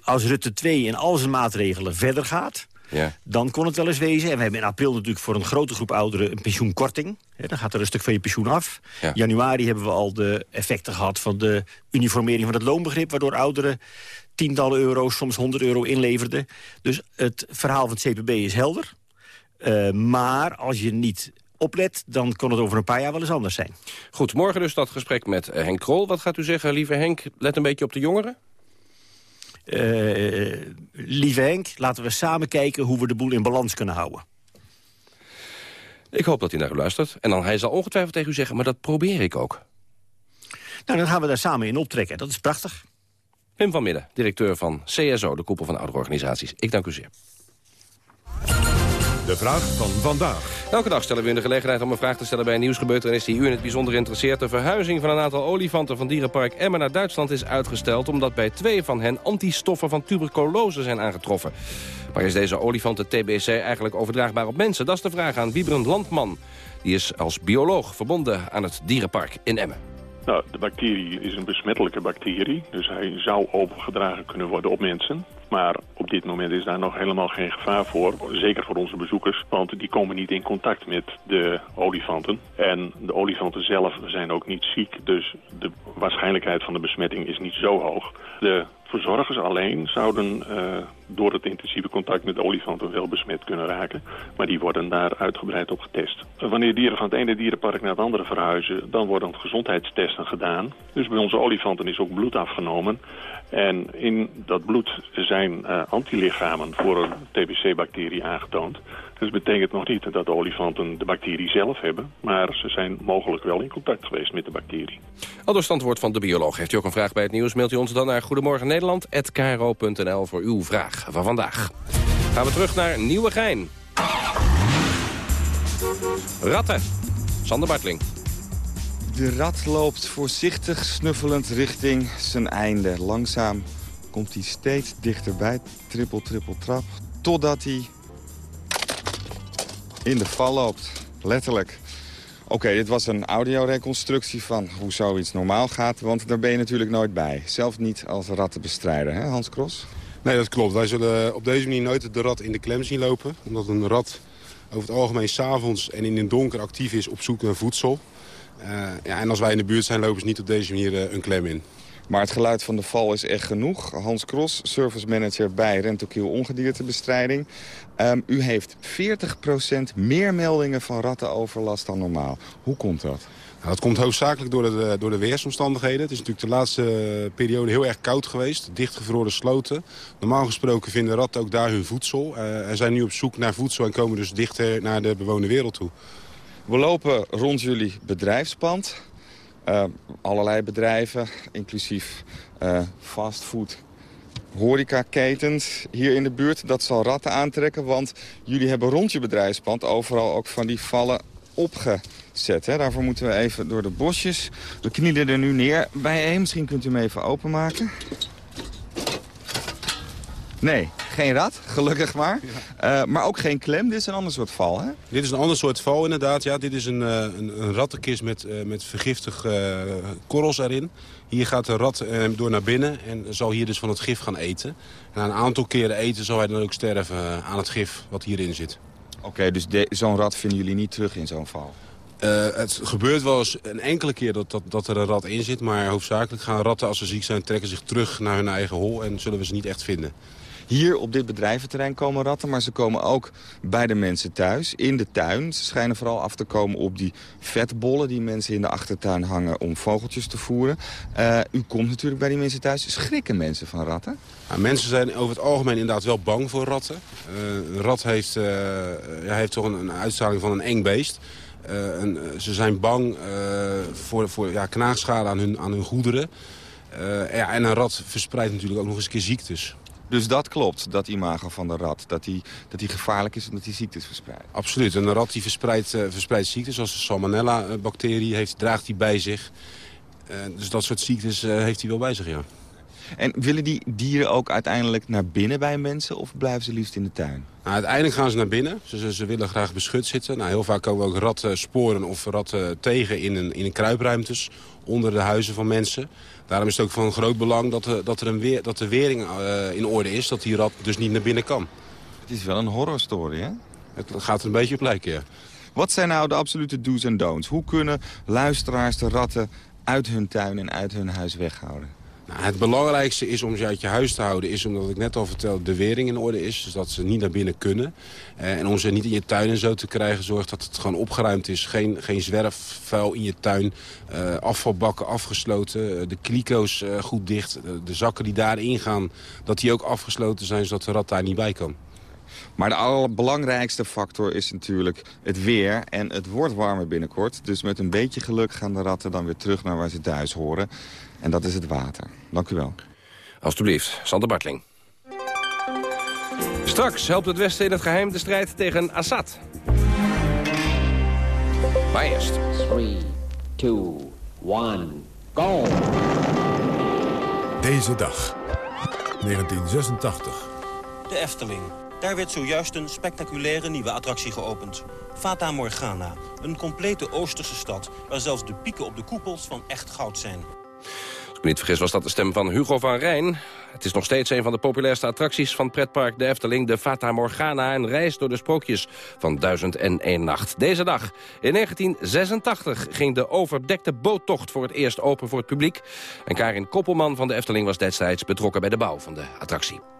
Als Rutte 2 in al zijn maatregelen verder gaat... Ja. dan kon het wel eens wezen. En we hebben in april natuurlijk voor een grote groep ouderen een pensioenkorting. He, dan gaat er een stuk van je pensioen af. Ja. Januari hebben we al de effecten gehad van de uniformering van het loonbegrip... waardoor ouderen tientallen euro's, soms 100 euro inleverden. Dus het verhaal van het CPB is helder. Uh, maar als je niet oplet, dan kon het over een paar jaar wel eens anders zijn. Goed, morgen dus dat gesprek met uh, Henk Krol. Wat gaat u zeggen, lieve Henk? Let een beetje op de jongeren. Uh, lieve Henk, laten we samen kijken hoe we de boel in balans kunnen houden. Ik hoop dat hij naar u luistert. En dan hij zal ongetwijfeld tegen u zeggen, maar dat probeer ik ook. Nou, dan gaan we daar samen in optrekken. Dat is prachtig. Pim van Midden, directeur van CSO, de koepel van ouderorganisaties. Ik dank u zeer. De vraag van vandaag. Elke dag stellen we u de gelegenheid om een vraag te stellen bij een nieuwsgebeurtenis die u in het bijzonder interesseert. De verhuizing van een aantal olifanten van dierenpark Emmen naar Duitsland is uitgesteld... omdat bij twee van hen antistoffen van tuberculose zijn aangetroffen. Maar is deze olifanten TBC eigenlijk overdraagbaar op mensen? Dat is de vraag aan Wieberen Landman. Die is als bioloog verbonden aan het dierenpark in Emmen. Nou, de bacterie is een besmettelijke bacterie, dus hij zou overgedragen kunnen worden op mensen. Maar op dit moment is daar nog helemaal geen gevaar voor, zeker voor onze bezoekers, want die komen niet in contact met de olifanten. En de olifanten zelf zijn ook niet ziek, dus de waarschijnlijkheid van de besmetting is niet zo hoog. De verzorgers alleen zouden uh, door het intensieve contact met de olifanten wel besmet kunnen raken. Maar die worden daar uitgebreid op getest. Wanneer dieren van het ene dierenpark naar het andere verhuizen, dan worden gezondheidstesten gedaan. Dus bij onze olifanten is ook bloed afgenomen. En in dat bloed zijn uh, antilichamen voor een TBC-bacterie aangetoond. Dus dat betekent nog niet dat de olifanten de bacterie zelf hebben. Maar ze zijn mogelijk wel in contact geweest met de bacterie. Al standwoord van de bioloog. Heeft u ook een vraag bij het nieuws, mailt u ons dan naar Goedemorgen Nederland@kro.nl voor uw vraag van vandaag. Gaan we terug naar Nieuwegein. Ratten. Sander Bartling. De rat loopt voorzichtig snuffelend richting zijn einde. Langzaam komt hij steeds dichterbij, trippel, trippel, trap... totdat hij in de val loopt. Letterlijk. Oké, dit was een audioreconstructie van hoe zoiets normaal gaat... want daar ben je natuurlijk nooit bij. Zelf niet als rattenbestrijder, hè Hans Kros? Nee, dat klopt. Wij zullen op deze manier nooit de rat in de klem zien lopen. Omdat een rat over het algemeen s'avonds en in het donker actief is op zoek naar voedsel. Uh, ja, en als wij in de buurt zijn, lopen ze niet op deze manier een klem in. Maar het geluid van de val is echt genoeg. Hans Kros, service manager bij Rentokiel Ongediertebestrijding. Um, u heeft 40% meer meldingen van rattenoverlast dan normaal. Hoe komt dat? Nou, dat komt hoofdzakelijk door de, door de weersomstandigheden. Het is natuurlijk de laatste periode heel erg koud geweest. Dichtgevroren sloten. Normaal gesproken vinden ratten ook daar hun voedsel. Uh, er zijn nu op zoek naar voedsel en komen dus dichter naar de bewoonde wereld toe. We lopen rond jullie bedrijfspand. Uh, allerlei bedrijven, inclusief uh, fastfood, horecaketens hier in de buurt. Dat zal ratten aantrekken, want jullie hebben rond je bedrijfspand overal ook van die vallen opgezet. Hè? Daarvoor moeten we even door de bosjes. We knielen er nu neer bij een. Misschien kunt u hem even openmaken. Nee, geen rat, gelukkig maar. Ja. Uh, maar ook geen klem, dit is een ander soort val, hè? Dit is een ander soort val, inderdaad. Ja, dit is een, uh, een, een rattenkist met, uh, met vergiftige korrels erin. Hier gaat de rat door naar binnen en zal hier dus van het gif gaan eten. En na een aantal keren eten zal hij dan ook sterven aan het gif wat hierin zit. Oké, okay, dus zo'n rat vinden jullie niet terug in zo'n val? het gebeurt wel eens een enkele keer dat, dat, dat er een rat in zit. Maar hoofdzakelijk gaan ratten als ze ziek zijn trekken zich terug naar hun eigen hol en zullen we ze niet echt vinden. Hier op dit bedrijventerrein komen ratten, maar ze komen ook bij de mensen thuis, in de tuin. Ze schijnen vooral af te komen op die vetbollen die mensen in de achtertuin hangen om vogeltjes te voeren. Uh, u komt natuurlijk bij die mensen thuis. Schrikken mensen van ratten? Mensen zijn over het algemeen inderdaad wel bang voor ratten. Uh, een rat heeft, uh, heeft toch een, een uitstraling van een eng beest. En, ze zijn bang voor, voor ja, knaagschade aan hun, aan hun goederen. ja, en een rat verspreidt natuurlijk ook nog eens een keer ziektes. Dus dat klopt, dat imago van de rat. Dat die, dat die gevaarlijk is en dat die ziektes verspreidt. Absoluut. En een rat die verspreidt, uh, verspreidt ziektes, zoals de salmonella-bacterie heeft, draagt hij bij zich. Uh, dus dat soort ziektes uh, heeft hij wel bij zich, ja. En willen die dieren ook uiteindelijk naar binnen bij mensen of blijven ze liefst in de tuin? Nou, uiteindelijk gaan ze naar binnen. Ze, ze, willen graag beschut zitten. Nou, heel vaak komen we ook ratten sporen of ratten tegen in een, in een kruipruimtes onder de huizen van mensen. Daarom is het ook van groot belang dat, er, dat, er een weer, dat de wering uh, in orde is. Dat die rat dus niet naar binnen kan. Het is wel een horrorstory, hè? Het gaat er een beetje op lijken, ja. Wat zijn nou de absolute do's en don'ts? Hoe kunnen luisteraars de ratten uit hun tuin en uit hun huis weghouden? Nou, het belangrijkste is om ze uit je huis te houden... is omdat ik net al vertelde, de wering in orde is. Dus dat ze niet naar binnen kunnen. Eh, en om ze niet in je tuin en zo te krijgen... zorg dat het gewoon opgeruimd is. Geen, geen zwerfvuil in je tuin. Uh, afvalbakken afgesloten. de kliko's goed dicht. de zakken die daarin gaan, dat die ook afgesloten zijn... zodat de rat daar niet bij kan. Maar de allerbelangrijkste factor is natuurlijk het weer. En het wordt warmer binnenkort. Dus met een beetje geluk gaan de ratten dan weer terug naar waar ze thuis horen. En dat is het water. Dank u wel. Alsjeblieft, Sander Bartling. Straks helpt het Westen in het geheim de strijd tegen Assad. Maar eerst. 3, 2, 1, go! Deze dag, 1986. De Efteling. Daar werd zojuist een spectaculaire nieuwe attractie geopend. Fata Morgana, een complete Oosterse stad... waar zelfs de pieken op de koepels van echt goud zijn ik me niet vergis was dat de stem van Hugo van Rijn. Het is nog steeds een van de populairste attracties van pretpark De Efteling... de Fata Morgana, een reis door de sprookjes van 1001 Nacht. Deze dag, in 1986, ging de overdekte boottocht voor het eerst open voor het publiek. En Karin Koppelman van de Efteling was destijds betrokken bij de bouw van de attractie.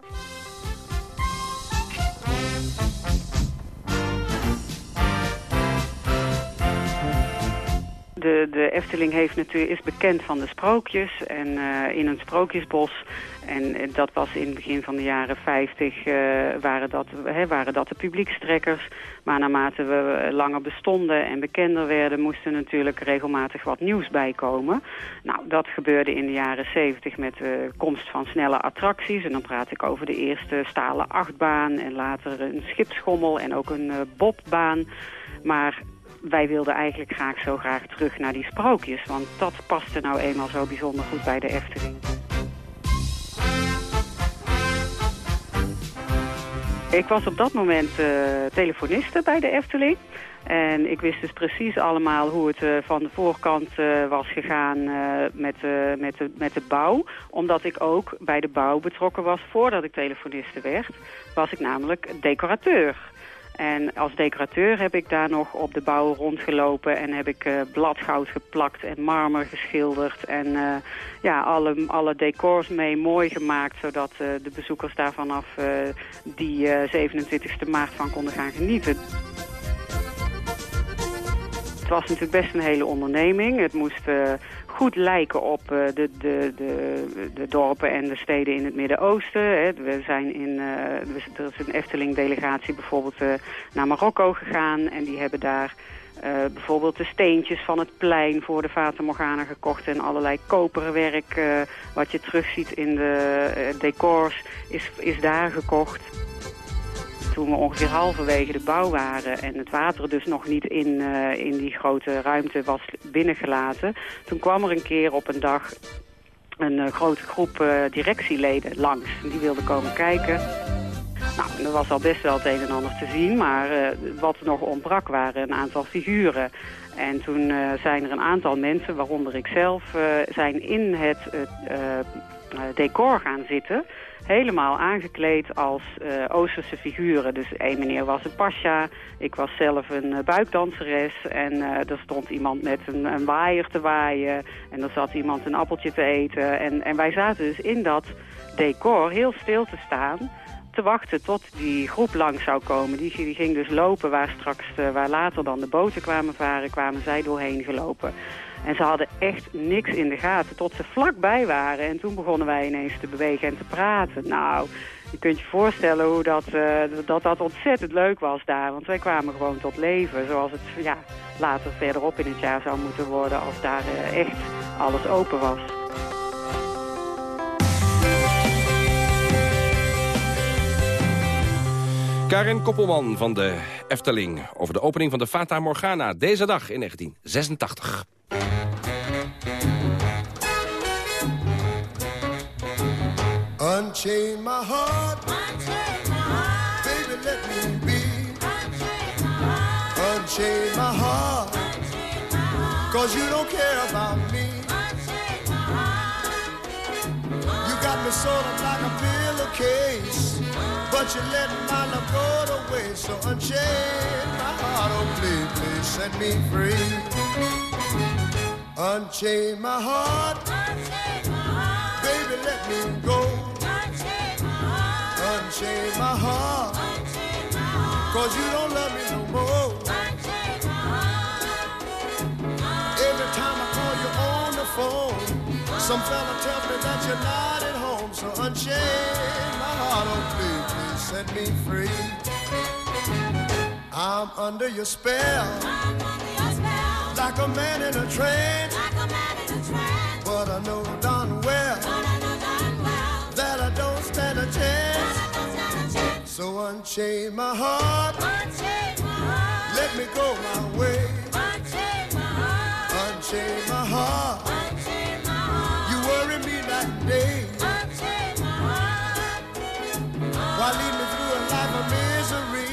De, de Efteling heeft natuurlijk, is bekend van de sprookjes en uh, in een sprookjesbos. En uh, dat was in het begin van de jaren 50 uh, waren, dat, hè, waren dat de publiekstrekkers. Maar naarmate we langer bestonden en bekender werden... moesten natuurlijk regelmatig wat nieuws bijkomen. Nou, dat gebeurde in de jaren 70 met de komst van snelle attracties. En dan praat ik over de eerste stalen achtbaan... en later een schipschommel en ook een bobbaan. Maar wij wilden eigenlijk graag zo graag terug naar die sprookjes. Want dat paste nou eenmaal zo bijzonder goed bij de Efteling. Ik was op dat moment uh, telefoniste bij de Efteling. En ik wist dus precies allemaal hoe het uh, van de voorkant uh, was gegaan met, met, de, met de bouw. Omdat ik ook bij de bouw betrokken was voordat ik telefoniste werd. Was ik namelijk decorateur. En als decorateur heb ik daar nog op de bouw rondgelopen en heb ik uh, bladgoud geplakt en marmer geschilderd. En uh, ja, alle, alle decors mee mooi gemaakt, zodat uh, de bezoekers daar vanaf die 27 maart van konden gaan genieten. Was natuurlijk best een hele onderneming. Het moest goed lijken op uh, de, de, de, de, dorpen en de steden in het Midden-Oosten. We zijn in, uh, er is een Efteling-delegatie bijvoorbeeld naar Marokko gegaan en die hebben daar... Bijvoorbeeld de steentjes van het plein voor de Fata Morgana gekocht... en allerlei koperwerk wat je terugziet in de decors is, is daar gekocht toen we ongeveer halverwege de bouw waren en het water dus nog niet in, uh, in die grote ruimte was binnengelaten. Toen kwam er een keer op een dag een uh, grote groep uh, directieleden langs. Die wilden komen kijken. Nou, er was al best wel het een en ander te zien, maar wat er nog ontbrak waren een aantal figuren. En toen zijn er een aantal mensen, waaronder ik zelf, zijn in het decor gaan zitten helemaal aangekleed als uh, Oosterse figuren. Dus één meneer was een pasja, ik was zelf een uh, buikdanseres... en uh, er stond iemand met een, een, waaier te waaien... en er zat iemand een appeltje te eten. En, en wij zaten dus in dat decor heel stil te staan... te wachten tot die groep langs zou komen. Die, die ging dus lopen waar straks, eh, waar later dan de boten kwamen varen, kwamen zij doorheen gelopen. En ze hadden echt niks in de gaten tot ze vlakbij waren. En toen begonnen wij ineens te bewegen en te praten. Nou, je kunt je voorstellen hoe dat, eh, dat, dat ontzettend leuk was daar. Want wij kwamen gewoon tot leven. Zoals het ja, later verderop in het jaar zou moeten worden als daar eh, echt alles open was. Karin Koppelman van de Efteling over de opening van de Fata Morgana deze dag in 1986. Unchain my heart. Baby, let me be. Unchain my heart. Cause you don't care about me. You got me sort of like a pillowcase. But you let my love go to waste. So unchain my heart. Oh, please, please set me free. Unchain my heart. Baby, let me go. Unchain my heart. Cause you don't love me no more. Every time I call you on the phone, some fella tells me that you're not at home. So unchain my heart, oh please, please set me free. I'm under your spell. Like a man in a trance. But I know So unchain my heart. unchain my. Let me go my way. Unchain my heart. You worry me night and day. Why lead me through a life of misery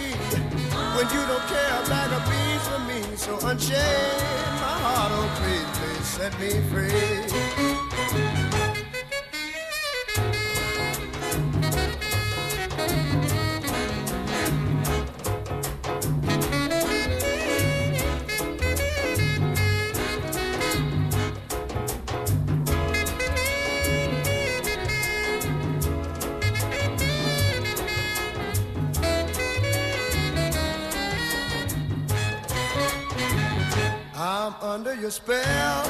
when you don't care a bag of beans for me? So unchain my heart, oh please, please set me free. I'm under your spell.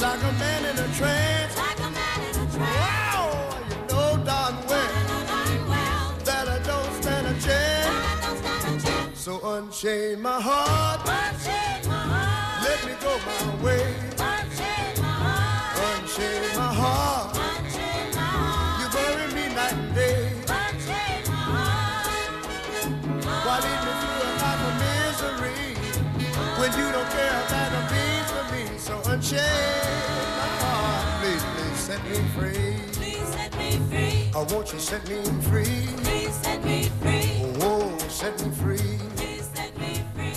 Like a man in a trance. Like a man in a trance. Wow, you know darn well that I don't stand a chance. So unchain my heart. Unchain my heart. Let me go my way. Unchain my heart. You bury me night and day. Why lead me through a life of misery when you don't care about a beat for me? So unchain my heart, please, please set me free. Please set me free. Oh, won't you set me free? Please set me free. Oh, set me free. Please set me free.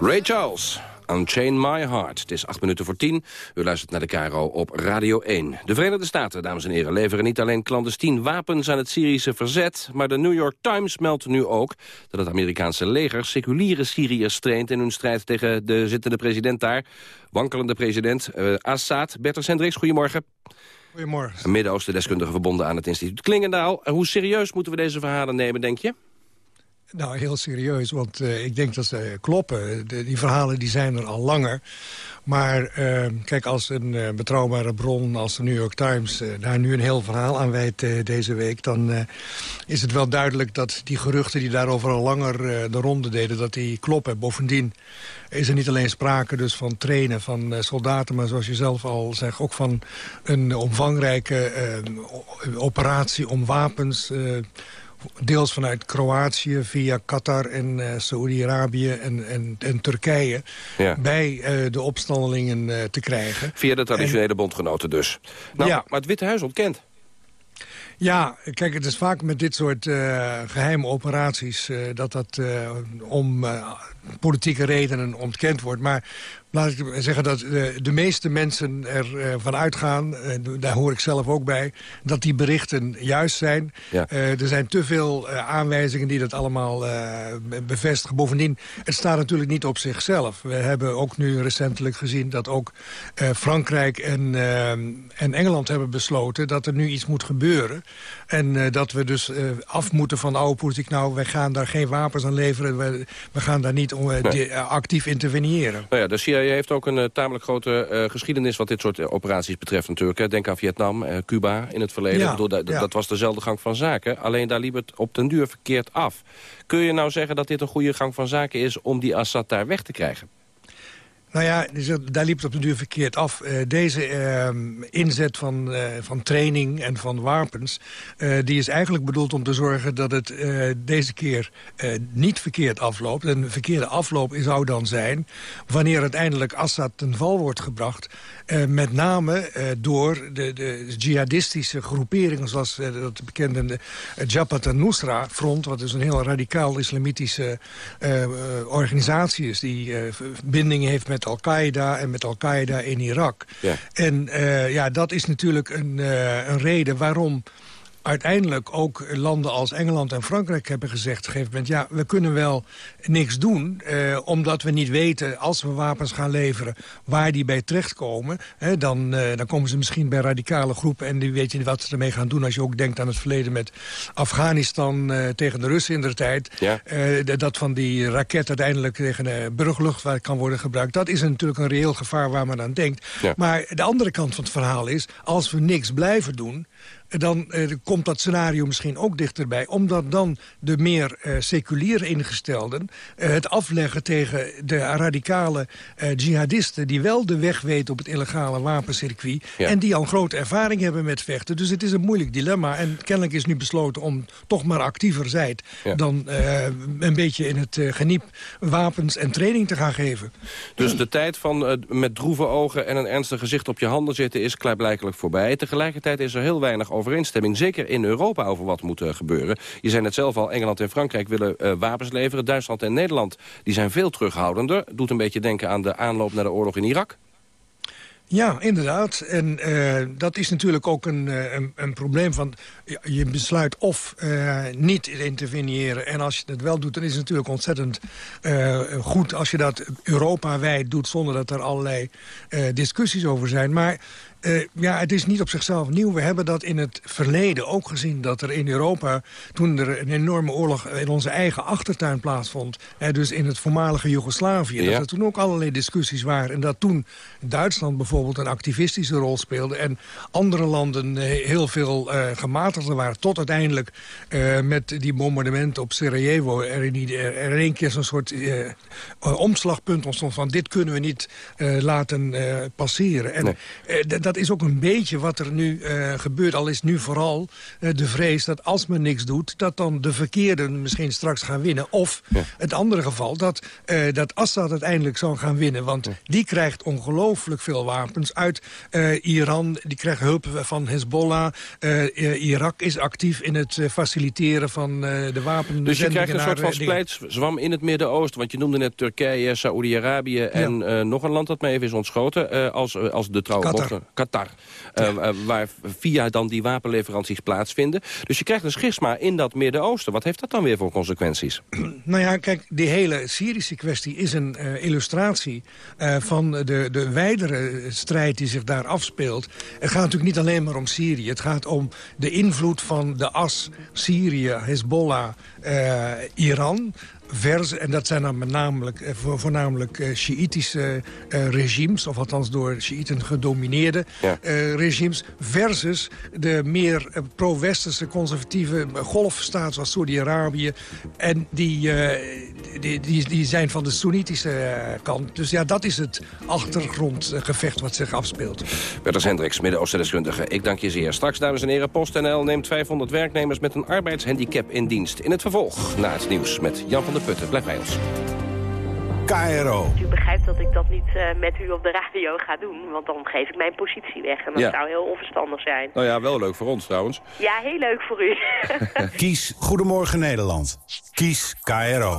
Ray Charles, Unchain My Heart. Het is acht minuten voor tien. U luistert naar de Caro op Radio 1. De Verenigde Staten, dames en heren, leveren niet alleen clandestien wapens aan het Syrische verzet, maar de New York Times meldt nu ook dat het Amerikaanse leger seculiere Syriërs traint in hun strijd tegen de zittende president daar. Wankelende president uh, Assad. Bertus Hendricks, goedemorgen. Goedemorgen. Een Midden-Oosten-deskundige verbonden aan het instituut Klingendaal. Hoe serieus moeten we deze verhalen nemen, denk je? Nou, heel serieus, want uh, ik denk dat ze kloppen. Die verhalen die zijn er al langer. Maar uh, kijk, als een uh, betrouwbare bron als de New York Times... daar nu een heel verhaal aan wijdt deze week... dan is het wel duidelijk dat die geruchten die daarover al langer de ronde deden... dat die kloppen. Bovendien is er niet alleen sprake dus van trainen van soldaten... maar zoals je zelf al zegt, ook van een omvangrijke operatie om wapens deels vanuit Kroatië via Qatar en uh, Saoedi-Arabië en, en, en, Turkije... Ja. bij uh, de opstandelingen uh, te krijgen. Via de traditionele en, bondgenoten dus. Nou, ja. Maar het Witte Huis ontkent. Ja, kijk, het is vaak met dit soort geheime operaties... Dat dat om politieke redenen ontkend wordt. Maar Laat ik zeggen dat de, de meeste mensen ervan uitgaan, eh, daar hoor ik zelf ook bij, dat die berichten juist zijn. Eh, er zijn te veel eh, aanwijzingen die dat allemaal eh, be- bevestigen. Bovendien, het staat natuurlijk niet op zichzelf. We hebben ook nu recentelijk gezien dat ook eh, Frankrijk en, eh, en Engeland hebben besloten dat er nu iets moet gebeuren. En eh, dat we dus eh, af moeten van de oude politiek. Nou, wij gaan daar geen wapens aan leveren. We, we gaan daar niet om, eh, Nee. eh, actief interveneren. Nou ja, de CIA heeft ook een eh, tamelijk grote geschiedenis wat dit soort operaties betreft natuurlijk. Hè. Denk aan Vietnam, Cuba in het verleden. Ja, ja. dat was dezelfde gang van zaken. Alleen daar liep het op den duur verkeerd af. Kun je nou zeggen dat dit een goede gang van zaken is om die Assad daar weg te krijgen? Nou ja, daar liep het op de duur verkeerd af. Eh, deze eh, inzet van, eh, van training en van wapens... eh, die is eigenlijk bedoeld om te zorgen dat het deze keer niet verkeerd afloopt. En een verkeerde afloop zou dan zijn... wanneer uiteindelijk Assad ten val wordt gebracht... met name door de, de jihadistische groeperingen... zoals dat bekende Jabhat al-Nusra-front... wat dus een heel radicaal islamitische organisatie is... die verbindingen heeft met Al-Qaeda en met Al-Qaeda in Irak. Ja. En eh, ja, dat is natuurlijk een, eh, een reden waarom uiteindelijk ook landen als Engeland en Frankrijk hebben gezegd... op een gegeven moment, ja, we kunnen wel niks doen... Eh, omdat we niet weten, als we wapens gaan leveren... waar die bij terechtkomen. Hè, dan, eh, dan komen ze misschien bij radicale groepen... en die weet je niet wat ze ermee gaan doen... als je ook denkt aan het verleden met Afghanistan... eh, tegen de Russen in de tijd. Ja. Eh, dat van die raket uiteindelijk tegen een burgerluchtvaart kan worden gebruikt. Dat is natuurlijk een reëel gevaar waar men aan denkt. Ja. Maar de andere kant van het verhaal is... als we niks blijven doen dan eh, komt dat scenario misschien ook dichterbij. Omdat dan de meer eh, seculier ingestelden eh, het afleggen tegen de radicale eh, jihadisten... die wel de weg weten op het illegale wapencircuit... Ja. en die al grote ervaring hebben met vechten. Dus het is een moeilijk dilemma. En kennelijk is nu besloten om toch maar actiever zijt... Ja. dan een beetje in het geniep wapens en training te gaan geven. Dus de tijd van met droeve ogen en een ernstig gezicht op je handen zitten... is klaarblijkelijk voorbij. Tegelijkertijd is er heel weinig overeenstemming, zeker in Europa... over wat moet eh, gebeuren. Je zei net zelf al, Engeland en Frankrijk willen eh, wapens leveren. Duitsland en Nederland die zijn veel terughoudender. Doet een beetje denken aan de aanloop naar de oorlog in Irak. Ja, inderdaad. En eh, dat is natuurlijk ook een, een, probleem van... je besluit of eh, niet te interveneren. En als je het wel doet, dan is het natuurlijk ontzettend goed... als je dat Europa-wijd doet zonder dat er allerlei discussies over zijn. Maar eh, ja, het is niet op zichzelf nieuw. We hebben dat in het verleden ook gezien. Dat er in Europa, toen er een enorme oorlog in onze eigen achtertuin plaatsvond... Hè, dus in het voormalige Joegoslavië... Ja. dat er toen ook allerlei discussies waren. En dat toen Duitsland bijvoorbeeld een activistische rol speelde... en andere landen eh, heel veel eh gematigder waren. Tot uiteindelijk met die bombardementen op Sarajevo... er in, er één keer zo'n soort omslagpunt ontstond van... dit kunnen we niet laten passeren. En Nee. Dat is ook een beetje wat er nu eh, gebeurt. Al is nu vooral eh, de vrees dat als men niks doet... dat dan de verkeerden misschien straks gaan winnen. Of het andere geval, dat, eh, dat Assad uiteindelijk zou gaan winnen. Want die krijgt ongelooflijk veel wapens uit Iran. Die krijgt hulp van Hezbollah. Irak is actief in het faciliteren van de wapens. Dus je krijgt een soort van splijtswam in het Midden-Oosten. Want je noemde net Turkije, Saoedi-Arabië en nog een land dat me even is ontschoten. als, als de trouwe Qatar. botten- Qatar. Eh, eh, waar via dan die wapenleveranties plaatsvinden. Dus je krijgt een schisma in dat Midden-Oosten. Wat heeft dat dan weer voor consequenties? Nou ja, kijk, die hele Syrische kwestie is een eh, illustratie van de, de wijdere strijd die zich daar afspeelt. Het gaat natuurlijk niet alleen maar om Syrië. Het gaat om de invloed van de as Syrië, Hezbollah, Iran... Vers, en dat zijn dan met namelijk, eh, voor- voornamelijk eh Sjiïtische eh, regimes... of althans door Sjiïten gedomineerde Ja. regimes... versus de meer pro-westerse conservatieve golfstaat zoals Saudi-Arabië. En die, die, die, die zijn van de Soenitische eh, kant. Dus ja, dat is het achtergrondgevecht wat zich afspeelt. Bertus Hendricks, Midden-Oosten-deskundige. Ik dank je zeer. Straks, dames en heren, PostNL neemt 500 werknemers met een arbeidshandicap in dienst. In het vervolg, na het nieuws met Jan van der Putten. Blijf bij ons. KRO. U begrijpt dat ik dat niet eh, met u op de radio ga doen, want dan geef ik mijn positie weg. En dat Ja. zou heel onverstandig zijn. Nou ja, wel leuk voor ons trouwens. Ja, heel leuk voor u. Kies Goedemorgen Nederland. Kies KRO.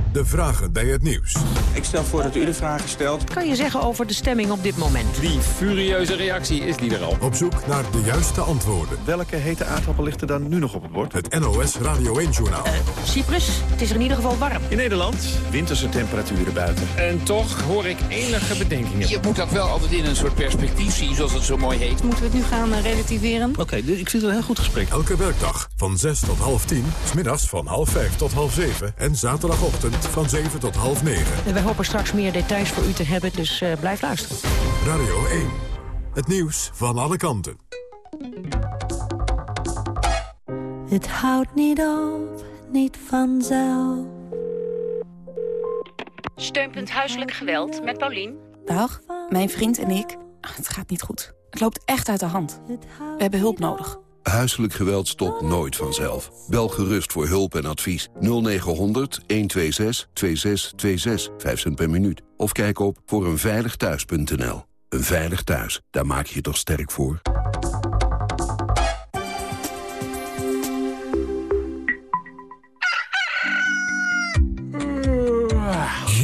De vragen bij het nieuws. Ik stel voor dat u de vragen stelt. Kan je zeggen over de stemming op dit moment? Die furieuze reactie is die er al. Op zoek naar de juiste antwoorden. Welke hete aardappel ligt er dan nu nog op het bord? Het NOS Radio 1-journaal. Cyprus, het is er in ieder geval warm. In Nederland, winterse temperaturen buiten. En toch hoor ik enige bedenkingen. Je moet dat wel altijd in een soort perspectief zien, zoals het zo mooi heet. Moeten we het nu gaan eh, relativeren? Oké, ik vind het een heel goed gesprek. Elke werkdag van 6 tot half 10, smiddags van half 5 tot half 7 en zaterdagochtend van 7 tot half 9. En wij hopen straks meer details voor u te hebben, dus eh, blijf luisteren. Radio 1. Het nieuws van alle kanten. Het houdt niet op, niet vanzelf. Steunpunt Huiselijk Geweld met Paulien. Dag, mijn vriend en ik. Ach, Het gaat niet goed. Het loopt echt uit de hand. We hebben hulp nodig. Huiselijk geweld stopt nooit vanzelf. Bel gerust voor hulp en advies 0900 126 2626, 5 cent per minuut. Of kijk op voor eenveiligthuis.nl. Een veilig thuis, daar maak je toch sterk voor?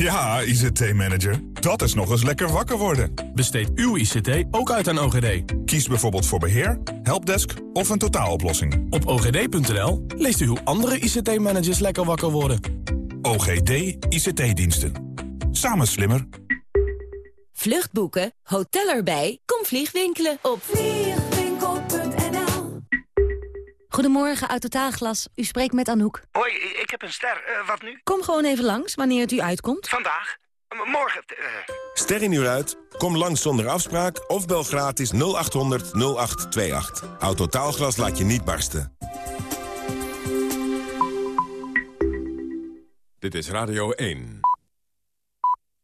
Ja, ICT-manager. Dat is nog eens lekker wakker worden. Besteed uw ICT ook uit aan OGD. Kies bijvoorbeeld voor beheer, helpdesk of een totaaloplossing. Op ogd.nl leest u hoe andere ICT-managers lekker wakker worden. OGD ICT-diensten. Samen slimmer. Vluchtboeken, hotel erbij, kom vliegwinkelen op vliegwinkel.nl Goedemorgen, Autotaalglas. U spreekt met Anouk. Hoi, ik heb een ster. Eh, wat nu? Kom gewoon even langs, wanneer het u uitkomt. Vandaag? M- morgen? eh. Ster in uur uit? Kom langs zonder afspraak of bel gratis 0800 0828. Autotaalglas laat je niet barsten. Dit is Radio 1.